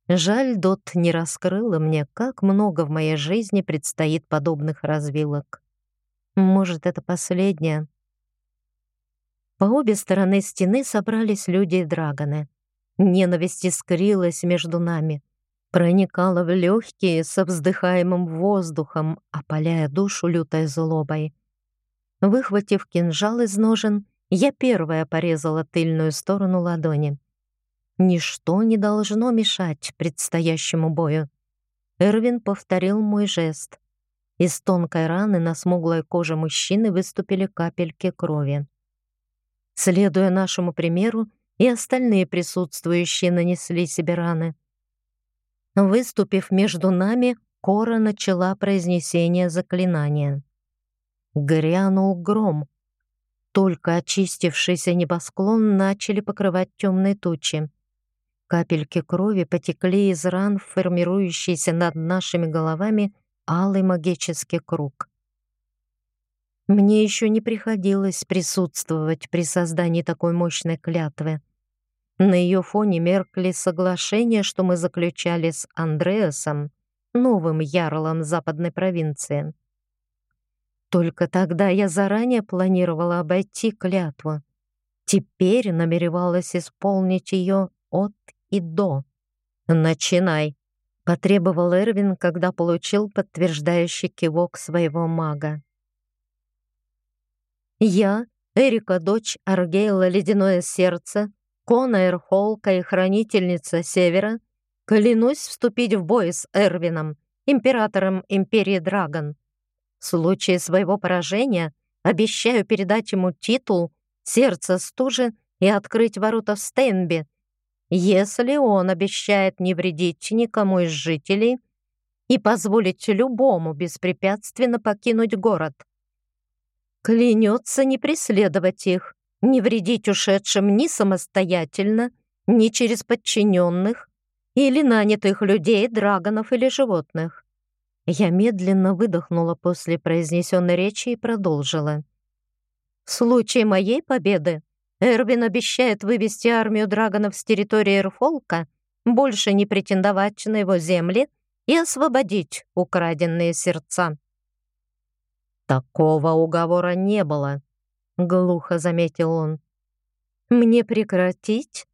Жаль, Дот не раскрыла мне, как много в моей жизни предстоит подобных развилок. Может, это последнее. По обе стороны стены собрались люди и драгоны. Ненависть искрилась между нами, проникала в легкие со вздыхаемым воздухом, опаляя душу лютой злобой. Выхватив кинжал из ножен, я первая порезала тыльную сторону ладони. Ничто не должно мешать предстоящему бою. Эрвин повторил мой жест. Из тонкой раны на смуглой коже мужчины выступили капельки крови. Следуя нашему примеру, и остальные присутствующие нанесли себе раны. Выступив между нами, Кора начала произнесение заклинания. Грянул гром. Только очистившийся небосклон начали покрывать темные тучи. Капельки крови потекли из ран, формирующийся над нашими головами алый магический круг. Мне еще не приходилось присутствовать при создании такой мощной клятвы. На ее фоне меркли соглашения, что мы заключали с Андреасом, новым ярлом западной провинции. Только тогда я заранее планировала обойти клятву. Теперь намеревалась исполнить ее от и до. «Начинай», — потребовал Эрвин, когда получил подтверждающий кивок своего мага. Я, Эрика, дочь Аргейла Ледяное Сердце, Кона Эрхолка и Хранительница Севера, клянусь вступить в бой с Эрвином, императором Империи Драгон. В случае своего поражения обещаю передать ему титул Сердце Стужи и открыть ворота в Стейнби, если он обещает не вредить никому из жителей и позволить любому беспрепятственно покинуть город. Клянется не преследовать их, не вредить ушедшим ни самостоятельно, ни через подчиненных или нанятых людей, драгонов или животных. Я медленно выдохнула после произнесенной речи и продолжила. В случае моей победы Эрвин обещает вывести армию драгонов с территории Эрфолка, больше не претендовать на его земли и освободить украденные сердца. «Такого уговора не было», — глухо заметил он. «Мне прекратить?»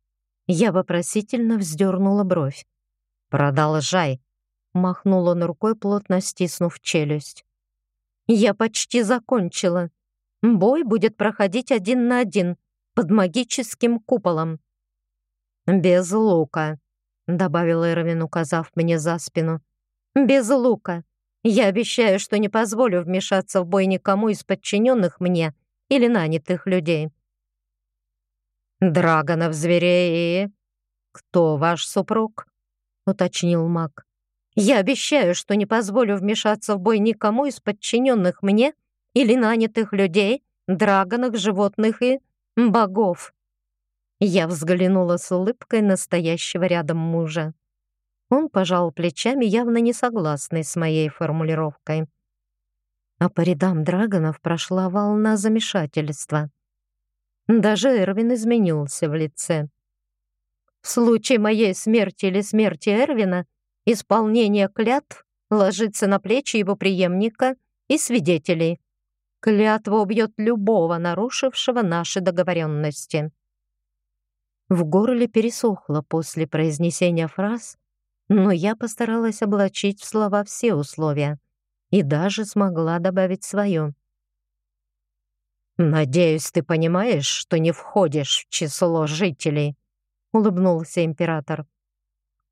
Я вопросительно вздернула бровь. «Продолжай», — махнул он рукой, плотно стиснув челюсть. «Я почти закончила. Бой будет проходить один на один, под магическим куполом». «Без лука», — добавил Эрвин, указав мне за спину. «Без лука. Я обещаю, что не позволю вмешаться в бой никому из подчиненных мне или нанятых людей. «Драгонов зверей «Кто ваш супруг?» — уточнил маг. «Я обещаю, что не позволю вмешаться в бой никому из подчиненных мне или нанятых людей, драгонов, животных и богов». Я взглянула с улыбкой настоящего рядом мужа. Он пожал плечами, явно не согласный с моей формулировкой. А по рядам драгонов прошла волна замешательства. Даже Эрвин изменился в лице. В случае моей смерти или смерти Эрвина исполнение клятв ложится на плечи его преемника и свидетелей. Клятва убьет любого нарушившего наши договоренности. В горле пересохло после произнесения фраз, но я постаралась облачить в слова все условия и даже смогла добавить свое. «Надеюсь, ты понимаешь, что не входишь в число жителей», — улыбнулся император.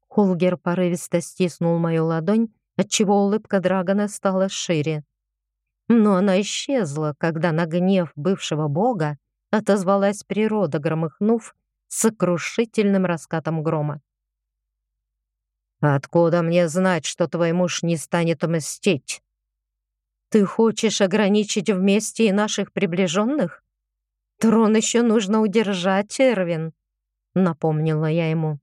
Хулгер порывисто стиснул мою ладонь, отчего улыбка Драгона стала шире. Но она исчезла, когда на гнев бывшего бога отозвалась природа, громыхнув сокрушительным раскатом грома. «Откуда мне знать, что твой муж не станет мстить?» «Ты хочешь ограничить вместе и наших приближенных? Трон еще нужно удержать, Эрвин», — напомнила я ему.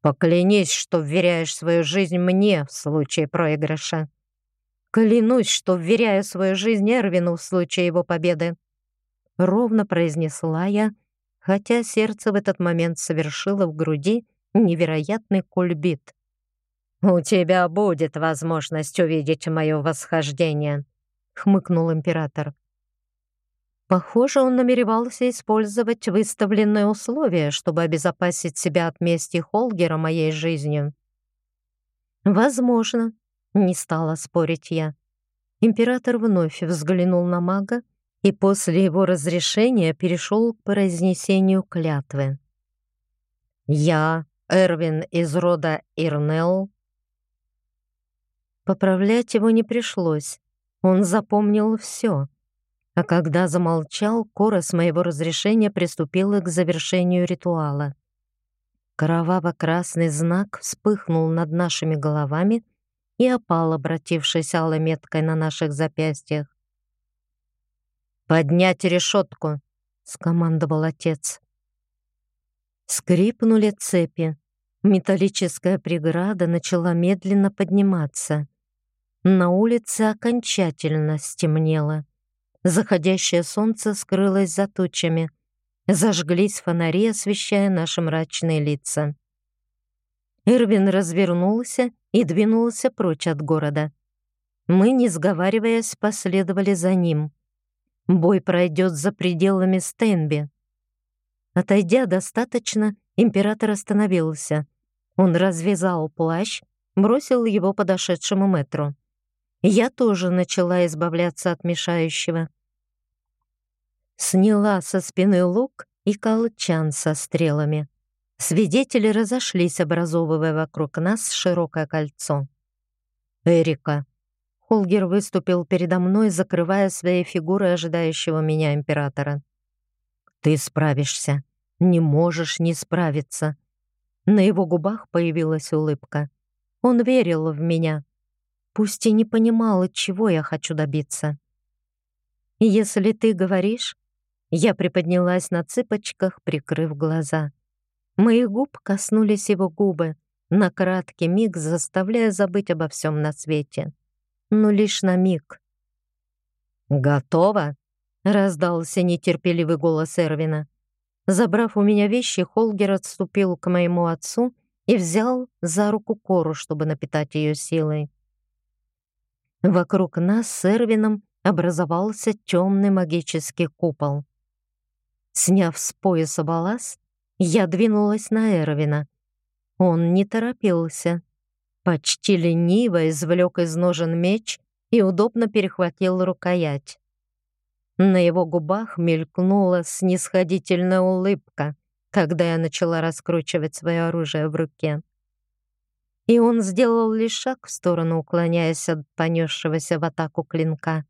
«Поклянись, что вверяешь свою жизнь мне в случае проигрыша». «Клянусь, что вверяю свою жизнь Эрвину в случае его победы», — ровно произнесла я, хотя сердце в этот момент совершило в груди невероятный кульбит. «У тебя будет возможность увидеть мое восхождение», — хмыкнул император. Похоже, он намеревался использовать выставленные условия, чтобы обезопасить себя от мести Холгера моей жизнью. Возможно, не стала спорить я. Император вновь взглянул на мага и после его разрешения перешел к произнесению клятвы. «Я, Эрвин из рода Ирнел». Поправлять его не пришлось. Он запомнил все. А когда замолчал, Кора с моего разрешения приступила к завершению ритуала. Кроваво-красный знак вспыхнул над нашими головами и опал, обратившись алой меткой на наших запястьях. «Поднять решетку!» — скомандовал отец. Скрипнули цепи. Металлическая преграда начала медленно подниматься. На улице окончательно стемнело. Заходящее солнце скрылось за тучами. Зажглись фонари, освещая наши мрачные лица. Эрвин развернулся и двинулся прочь от города. Мы, не сговариваясь, последовали за ним. Бой пройдет за пределами Стенби. Отойдя достаточно, император остановился. Он развязал плащ, бросил его подошедшему метру. Я тоже начала избавляться от мешающего. Сняла со спины лук и колчан со стрелами. Свидетели разошлись, образовывая вокруг нас широкое кольцо. «Эрика». Холгер выступил передо мной, закрывая своей фигурой ожидающего меня императора. «Ты справишься. Не можешь не справиться». На его губах появилась улыбка. Он верил в меня пусть и не понимал, от чего я хочу добиться. «Если ты говоришь...» Я приподнялась на цыпочках, прикрыв глаза. Моих губ коснулись его губы, на краткий миг заставляя забыть обо всем на свете. Но лишь на миг. «Готово?» — раздался нетерпеливый голос Эрвина. Забрав у меня вещи, Холгер отступил к моему отцу и взял за руку Кору, чтобы напитать ее силой. Вокруг нас с Эрвином образовался темный магический купол. Сняв с пояса балласт, я двинулась на Эрвина. Он не торопился. Почти лениво извлек из ножен меч и удобно перехватил рукоять. На его губах мелькнула снисходительная улыбка, когда я начала раскручивать свое оружие в руке и он сделал лишь шаг в сторону, уклоняясь от понесшегося в атаку клинка.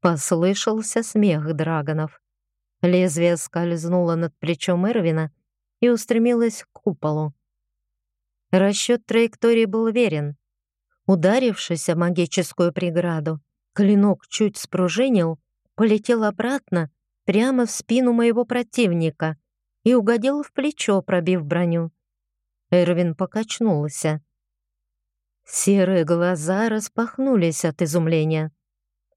Послышался смех драгонов. Лезвие скользнуло над плечом Эрвина и устремилось к куполу. Расчет траектории был верен. Ударившись о магическую преграду, клинок чуть спружинил, полетел обратно, прямо в спину моего противника и угодил в плечо, пробив броню. Эрвин покачнулся. Серые глаза распахнулись от изумления.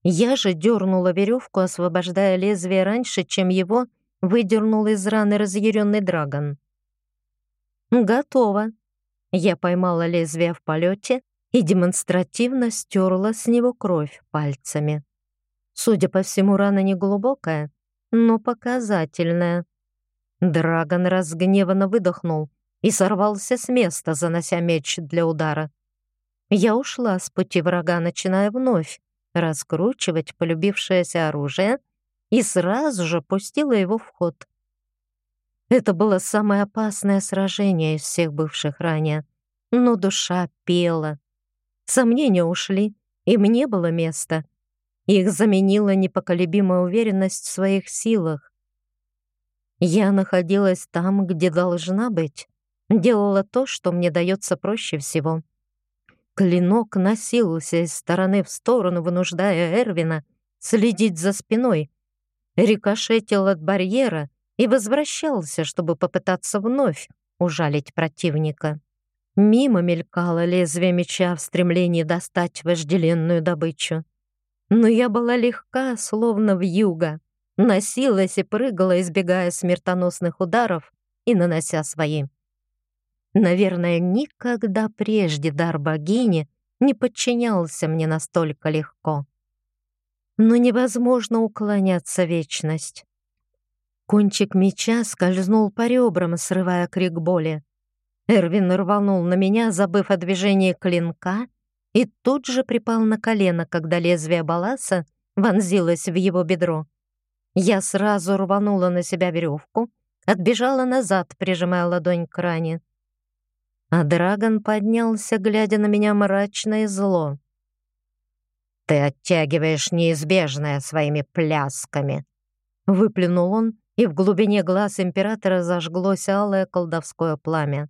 Я же дернула веревку, освобождая лезвие раньше, чем его выдернул из раны разъяренный драгон. «Готово!» Я поймала лезвие в полете и демонстративно стерла с него кровь пальцами. Судя по всему, рана не глубокая, но показательная. Драгон разгневанно выдохнул и сорвался с места, занося меч для удара. Я ушла с пути врага, начиная вновь раскручивать полюбившееся оружие и сразу же пустила его в ход. Это было самое опасное сражение из всех бывших ранее, но душа пела. Сомнения ушли, и мне было место. Их заменила непоколебимая уверенность в своих силах. Я находилась там, где должна быть, делала то, что мне дается проще всего. Клинок носился из стороны в сторону, вынуждая Эрвина следить за спиной. Рикошетил от барьера и возвращался, чтобы попытаться вновь ужалить противника. Мимо мелькало лезвие меча в стремлении достать вожделенную добычу. Но я была легка, словно вьюга, носилась и прыгала, избегая смертоносных ударов и нанося свои. Наверное, никогда прежде дар богини не подчинялся мне настолько легко. но невозможно уклоняться вечность. Кончик меча скользнул по ребрам, срывая крик боли. Эрвин рванул на меня, забыв о движении клинка, и тут же припал на колено, когда лезвие баласа вонзилось в его бедро. Я сразу рванула на себя веревку, отбежала назад, прижимая ладонь к ране. А Драгон поднялся, глядя на меня мрачно и зло. «Ты оттягиваешь неизбежное своими плясками!» Выплюнул он, и в глубине глаз императора зажглось алое колдовское пламя.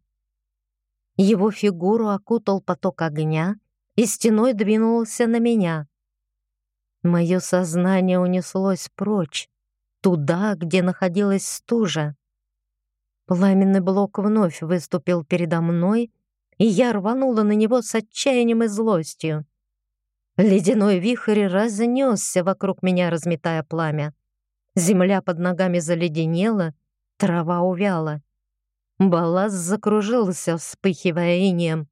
Его фигуру окутал поток огня и стеной двинулся на меня. Мое сознание унеслось прочь, туда, где находилась стужа. Пламенный блок вновь выступил передо мной, и я рванула на него с отчаянием и злостью. Ледяной вихрь разнесся вокруг меня, разметая пламя. Земля под ногами заледенела, трава увяла. Баллас закружился, вспыхивая инеем.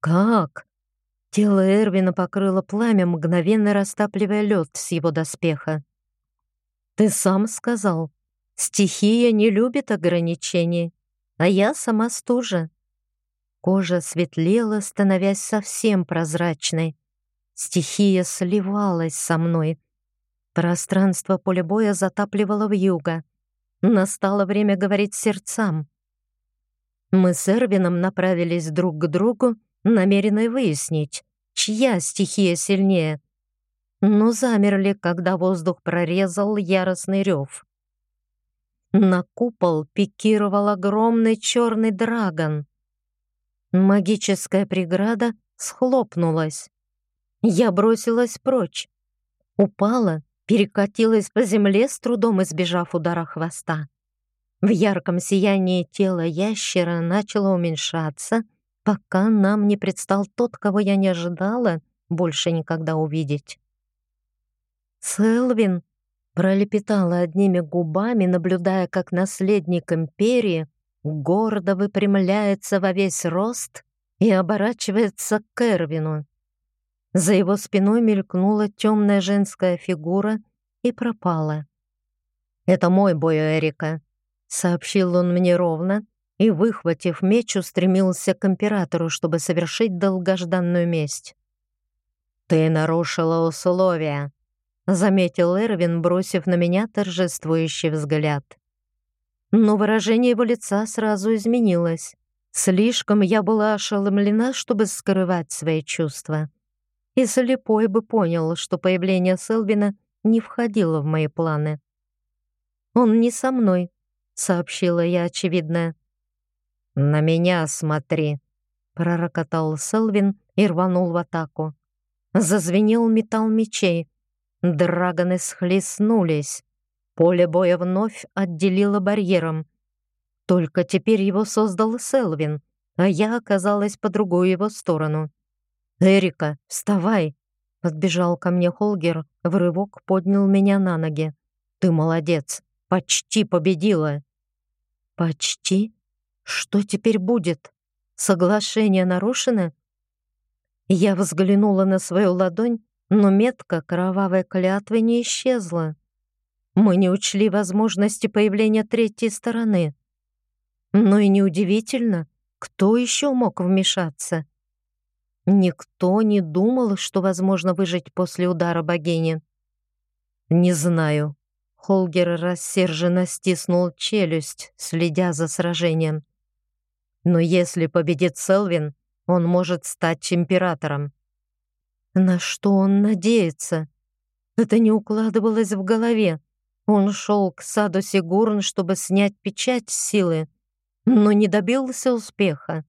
«Как?» Тело Эрвина покрыло пламя, мгновенно растапливая лед с его доспеха. «Ты сам сказал, стихия не любит ограничений, а я сама стужа». Кожа светлела, становясь совсем прозрачной. Стихия сливалась со мной. Пространство поля боя затапливало вьюга. Настало время говорить сердцам. Мы с Эрвином направились друг к другу, намеренные выяснить, чья стихия сильнее. Но замерли, когда воздух прорезал яростный рев. На купол пикировал огромный черный драгон. Магическая преграда схлопнулась. Я бросилась прочь. Упала, перекатилась по земле, с трудом избежав удара хвоста. В ярком сиянии тело ящера начало уменьшаться, пока нам не предстал тот, кого я не ожидала больше никогда увидеть. Селвин пролепетала одними губами, наблюдая, как наследник империи гордо выпрямляется во весь рост и оборачивается к Эрвину. За его спиной мелькнула темная женская фигура и пропала. «Это мой бой, Эрика», — сообщил он мне ровно, и, выхватив меч, устремился к императору, чтобы совершить долгожданную месть. «Ты нарушила условия», — заметил Эрвин, бросив на меня торжествующий взгляд. Но выражение его лица сразу изменилось. Слишком я была ошеломлена, чтобы скрывать свои чувства. И слепой бы понял, что появление Селвина не входило в мои планы. «Он не со мной», — сообщила я очевидное. «На меня смотри!» — пророкотал Селвин и рванул в атаку. Зазвенел металл мечей. Драгоны схлестнулись. Поле боя вновь отделило барьером. Только теперь его создал Селвин, а я оказалась по другую его сторону. «Эрика, вставай!» Подбежал ко мне Холгер, в рывок поднял меня на ноги. «Ты молодец! Почти победила!» «Почти?» Что теперь будет? Соглашение нарушено? Я взглянула на свою ладонь, но метка кровавой клятвы не исчезла. Мы не учли возможности появления третьей стороны. Но и неудивительно, кто еще мог вмешаться? Никто не думал, что возможно выжить после удара богини. Не знаю. Холгер рассерженно стиснул челюсть, следя за сражением. Но если победит Селвин, он может стать императором. На что он надеется? Это не укладывалось в голове. Он шел к саду Сигурн, чтобы снять печать силы, но не добился успеха.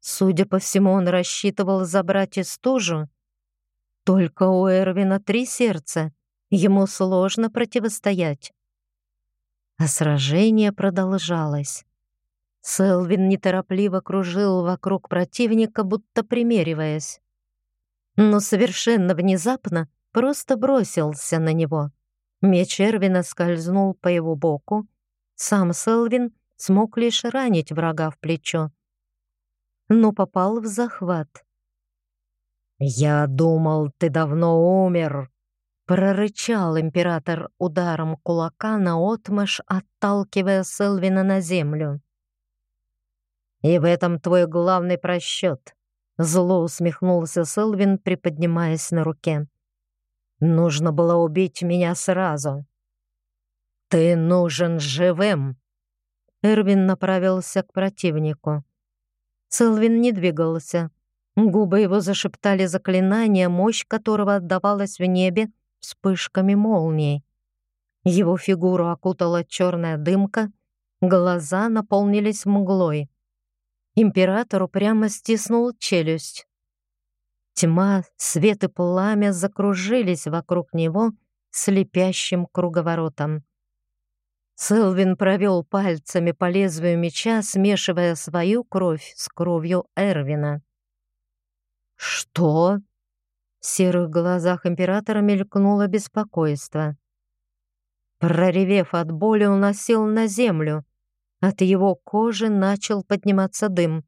Судя по всему, он рассчитывал забрать истужу. Только у Эрвина три сердца, ему сложно противостоять. А сражение продолжалось. Селвин неторопливо кружил вокруг противника, будто примериваясь. Но совершенно внезапно просто бросился на него. Меч Эрвина скользнул по его боку. Сам Селвин смог лишь ранить врага в плечо, но попал в захват. «Я думал, ты давно умер», — прорычал император ударом кулака на отмышь, отталкивая Селвина на землю. «И в этом твой главный просчет», — зло усмехнулся Селвин, приподнимаясь на руке. «Нужно было убить меня сразу». «Ты нужен живым!» Эрвин направился к противнику. Селвин не двигался. Губы его зашептали заклинание, мощь которого отдавалась в небе вспышками молний. Его фигуру окутала черная дымка, глаза наполнились мглой. Императору прямо стиснул челюсть. Тьма, свет и пламя закружились вокруг него слепящим круговоротом. Селвин провел пальцами по лезвию меча, смешивая свою кровь с кровью Эрвина. «Что?» В серых глазах императора мелькнуло беспокойство. Проревев от боли, он осел на землю. От его кожи начал подниматься дым.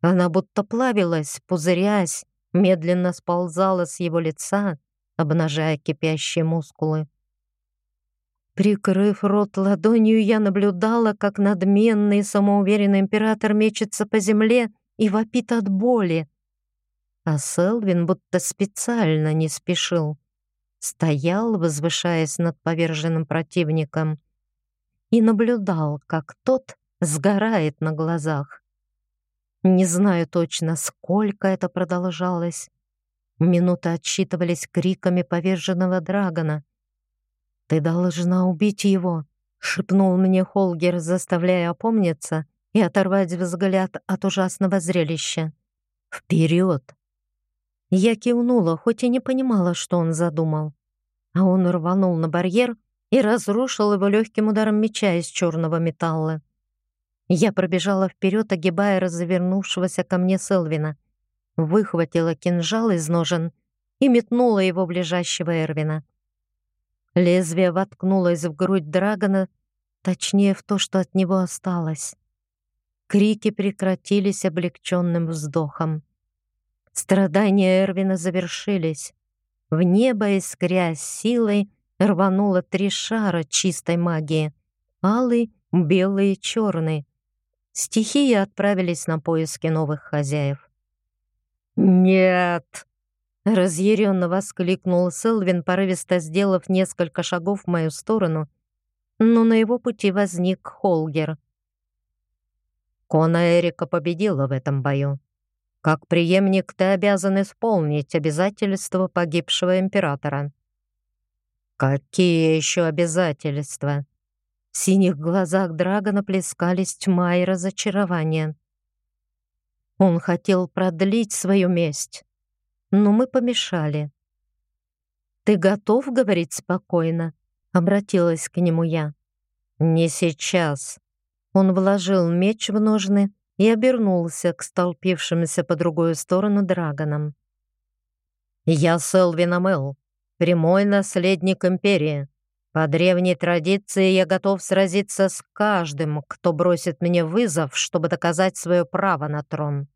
Она будто плавилась, пузырясь, медленно сползала с его лица, обнажая кипящие мускулы. Прикрыв рот ладонью, я наблюдала, как надменный самоуверенный император мечется по земле и вопит от боли. А Селвин будто специально не спешил. Стоял, возвышаясь над поверженным противником, и наблюдал, как тот сгорает на глазах. Не знаю точно, сколько это продолжалось. Минуты отсчитывались криками поверженного драгона — «Ты должна убить его», — шепнул мне Холгер, заставляя опомниться и оторвать взгляд от ужасного зрелища. «Вперед!» Я кивнула, хоть и не понимала, что он задумал. А он рванул на барьер и разрушил его легким ударом меча из черного металла. Я пробежала вперед, огибая развернувшегося ко мне Селвина, выхватила кинжал из ножен и метнула его в лежащего Эрвина. Лезвие воткнулось в грудь Драгона, точнее в то, что от него осталось. Крики прекратились облегченным вздохом. Страдания Эрвина завершились. В небо, искрясь силой, рвануло три шара чистой магии — алый, белый и черный. Стихии отправились на поиски новых хозяев. «Нет!» Разъяренно воскликнул Селвин, порывисто сделав несколько шагов в мою сторону, но на его пути возник Холгер. Кона Эрика победила в этом бою. Как преемник ты обязан исполнить обязательства погибшего императора. Какие еще обязательства? В синих глазах Драгона плескались тьма и разочарование. Он хотел продлить свою месть, но мы помешали. «Ты готов говорить спокойно?» — обратилась к нему я. «Не сейчас». Он вложил меч в ножны и обернулся к столпившимся по другую сторону драгонам. «Я Селвин Амел, прямой наследник Империи. По древней традиции я готов сразиться с каждым, кто бросит мне вызов, чтобы доказать свое право на трон.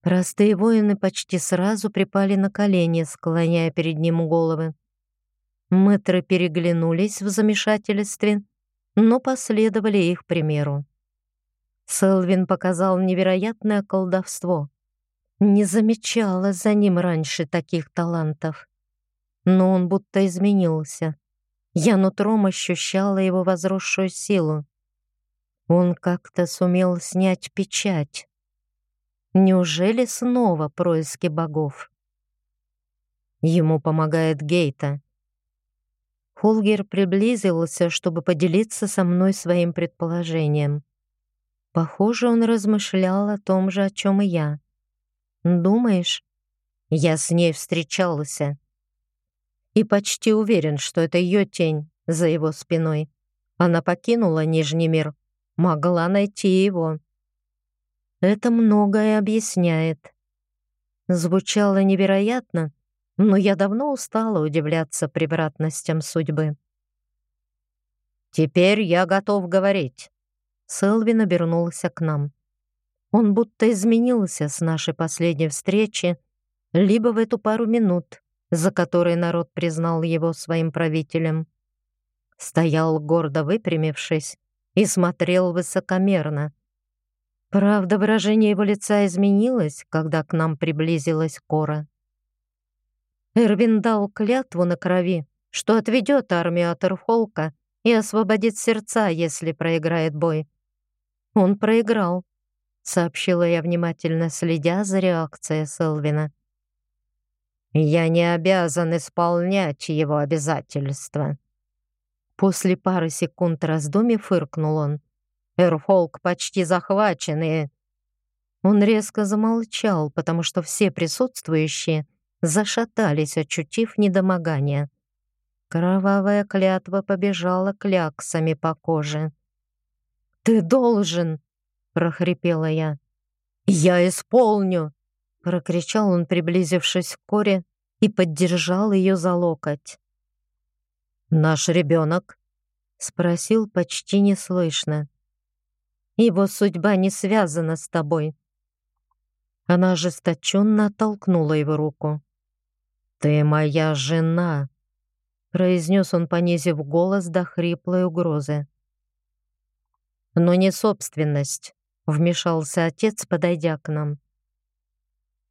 Простые воины почти сразу припали на колени, склоняя перед ним головы. Мэтры переглянулись в замешательстве, но последовали их примеру. Селвин показал невероятное колдовство. Не замечала за ним раньше таких талантов. Но он будто изменился. Я нутром ощущала его возросшую силу. Он как-то сумел снять печать, Неужели снова происки богов? Ему помогает Гейта. Холгер приблизился, чтобы поделиться со мной своим предположением. Похоже, он размышлял о том же, о чем и я. Думаешь? Я с ней встречался. И почти уверен, что это ее тень за его спиной. Она покинула Нижний мир, могла найти его. Это многое объясняет. Звучало невероятно, но я давно устала удивляться превратностям судьбы. «Теперь я готов говорить». Селвин обернулся к нам. Он будто изменился с нашей последней встречи, либо в эту пару минут, за которые народ признал его своим правителем. Стоял гордо выпрямившись и смотрел высокомерно. Правда, выражение его лица изменилось, когда к нам приблизилась Кора. Эрвин дал клятву на крови, что отведет армию от Эрфолка и освободит сердца, если проиграет бой. Он проиграл, сообщила я внимательно, следя за реакцией Селвина. Я не обязан исполнять его обязательства. После пары секунд раздумий фыркнул он. Эрфолк почти захвачен и... Он резко замолчал, потому что все присутствующие зашатались, ощутив недомогание. Кровавая клятва побежала кляксами по коже. «Ты должен!» — прохрипела я. «Я исполню!» — прокричал он, приблизившись к Коре, и поддержал ее за локоть. «Наш ребенок?» — спросил почти неслышно. «Его судьба не связана с тобой». Она ожесточенно оттолкнула его руку. «Ты моя жена!» произнес он, понизив голос до хриплой угрозы. «Но не собственность», — вмешался отец, подойдя к нам.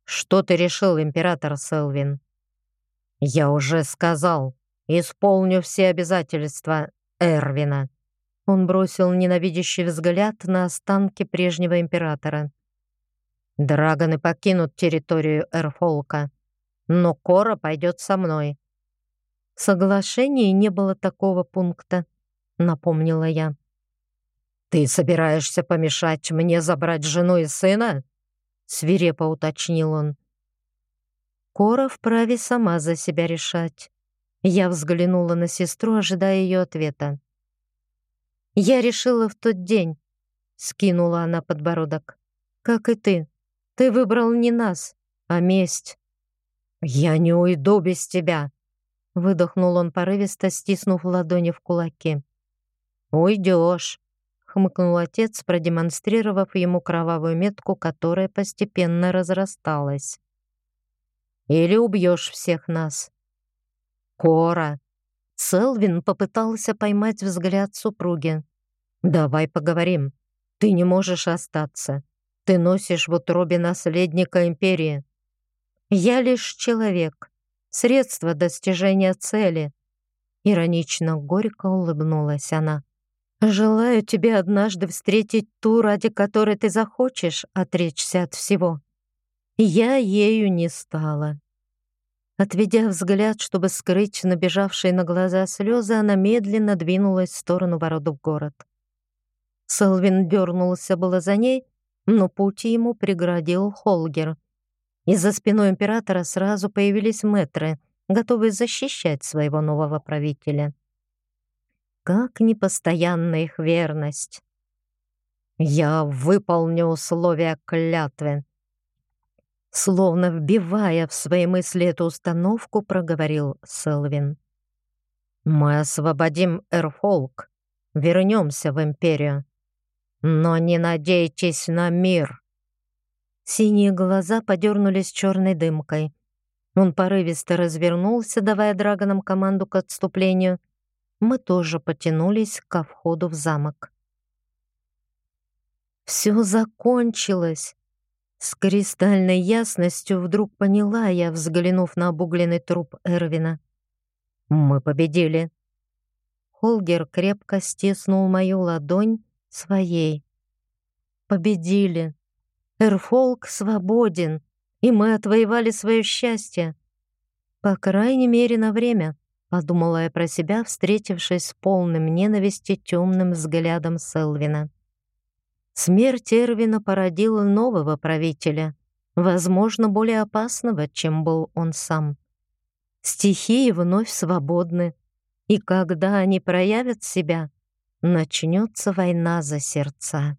«Что ты решил, император Селвин?» «Я уже сказал, исполню все обязательства Эрвина». Он бросил ненавидящий взгляд на останки прежнего императора. «Драгоны покинут территорию Эрфолка, но Кора пойдет со мной. В соглашении не было такого пункта, напомнила я. Ты собираешься помешать мне забрать жену и сына? Свирепо уточнил он. Кора вправе сама за себя решать. Я взглянула на сестру, ожидая ее ответа. Я решила в тот день, скинула она подбородок. Как и ты. Ты выбрал не нас, а месть. Я не уйду без тебя, Выдохнул он порывисто, стиснув ладони в кулаки. «Уйдешь», — хмыкнул отец, продемонстрировав ему кровавую метку, которая постепенно разрасталась. «Или убьешь всех нас». «Кора!» Селвин попытался поймать взгляд супруги. «Давай поговорим. Ты не можешь остаться. Ты носишь в утробе наследника империи. Я лишь человек, средство достижения цели. Иронично горько улыбнулась она. Желаю тебе однажды встретить ту, ради которой ты захочешь отречься от всего. Я ею не стала. Отведя взгляд, чтобы скрыть набежавшие на глаза слезы, она медленно двинулась в сторону ворот в город. Селвин дернулся было за ней, но пути ему преградил Холгер — и за спиной императора сразу появились мэтры, готовые защищать своего нового правителя. Как непостоянна их верность! «Я выполню условия клятвы!» Словно вбивая в свои мысли эту установку, проговорил Селвин. «Мы освободим Эрфолк, вернемся в Империю. Но не надейтесь на мир!» Синие глаза подернулись черной дымкой. Он порывисто развернулся, давая драгонам команду к отступлению. Мы тоже потянулись ко входу в замок. Все закончилось. С кристальной ясностью вдруг поняла я, взглянув на обугленный труп Эрвина. Мы победили. Холгер крепко стиснул мою ладонь своей. Победили. Эрфолк свободен, и мы отвоевали свое счастье. По крайней мере, на время, подумала я про себя, встретившись с полным ненависти темным взглядом Селвина. Смерть Эрвина породила нового правителя, возможно, более опасного, чем был он сам. Стихии вновь свободны, и когда они проявят себя, начнется война за сердца.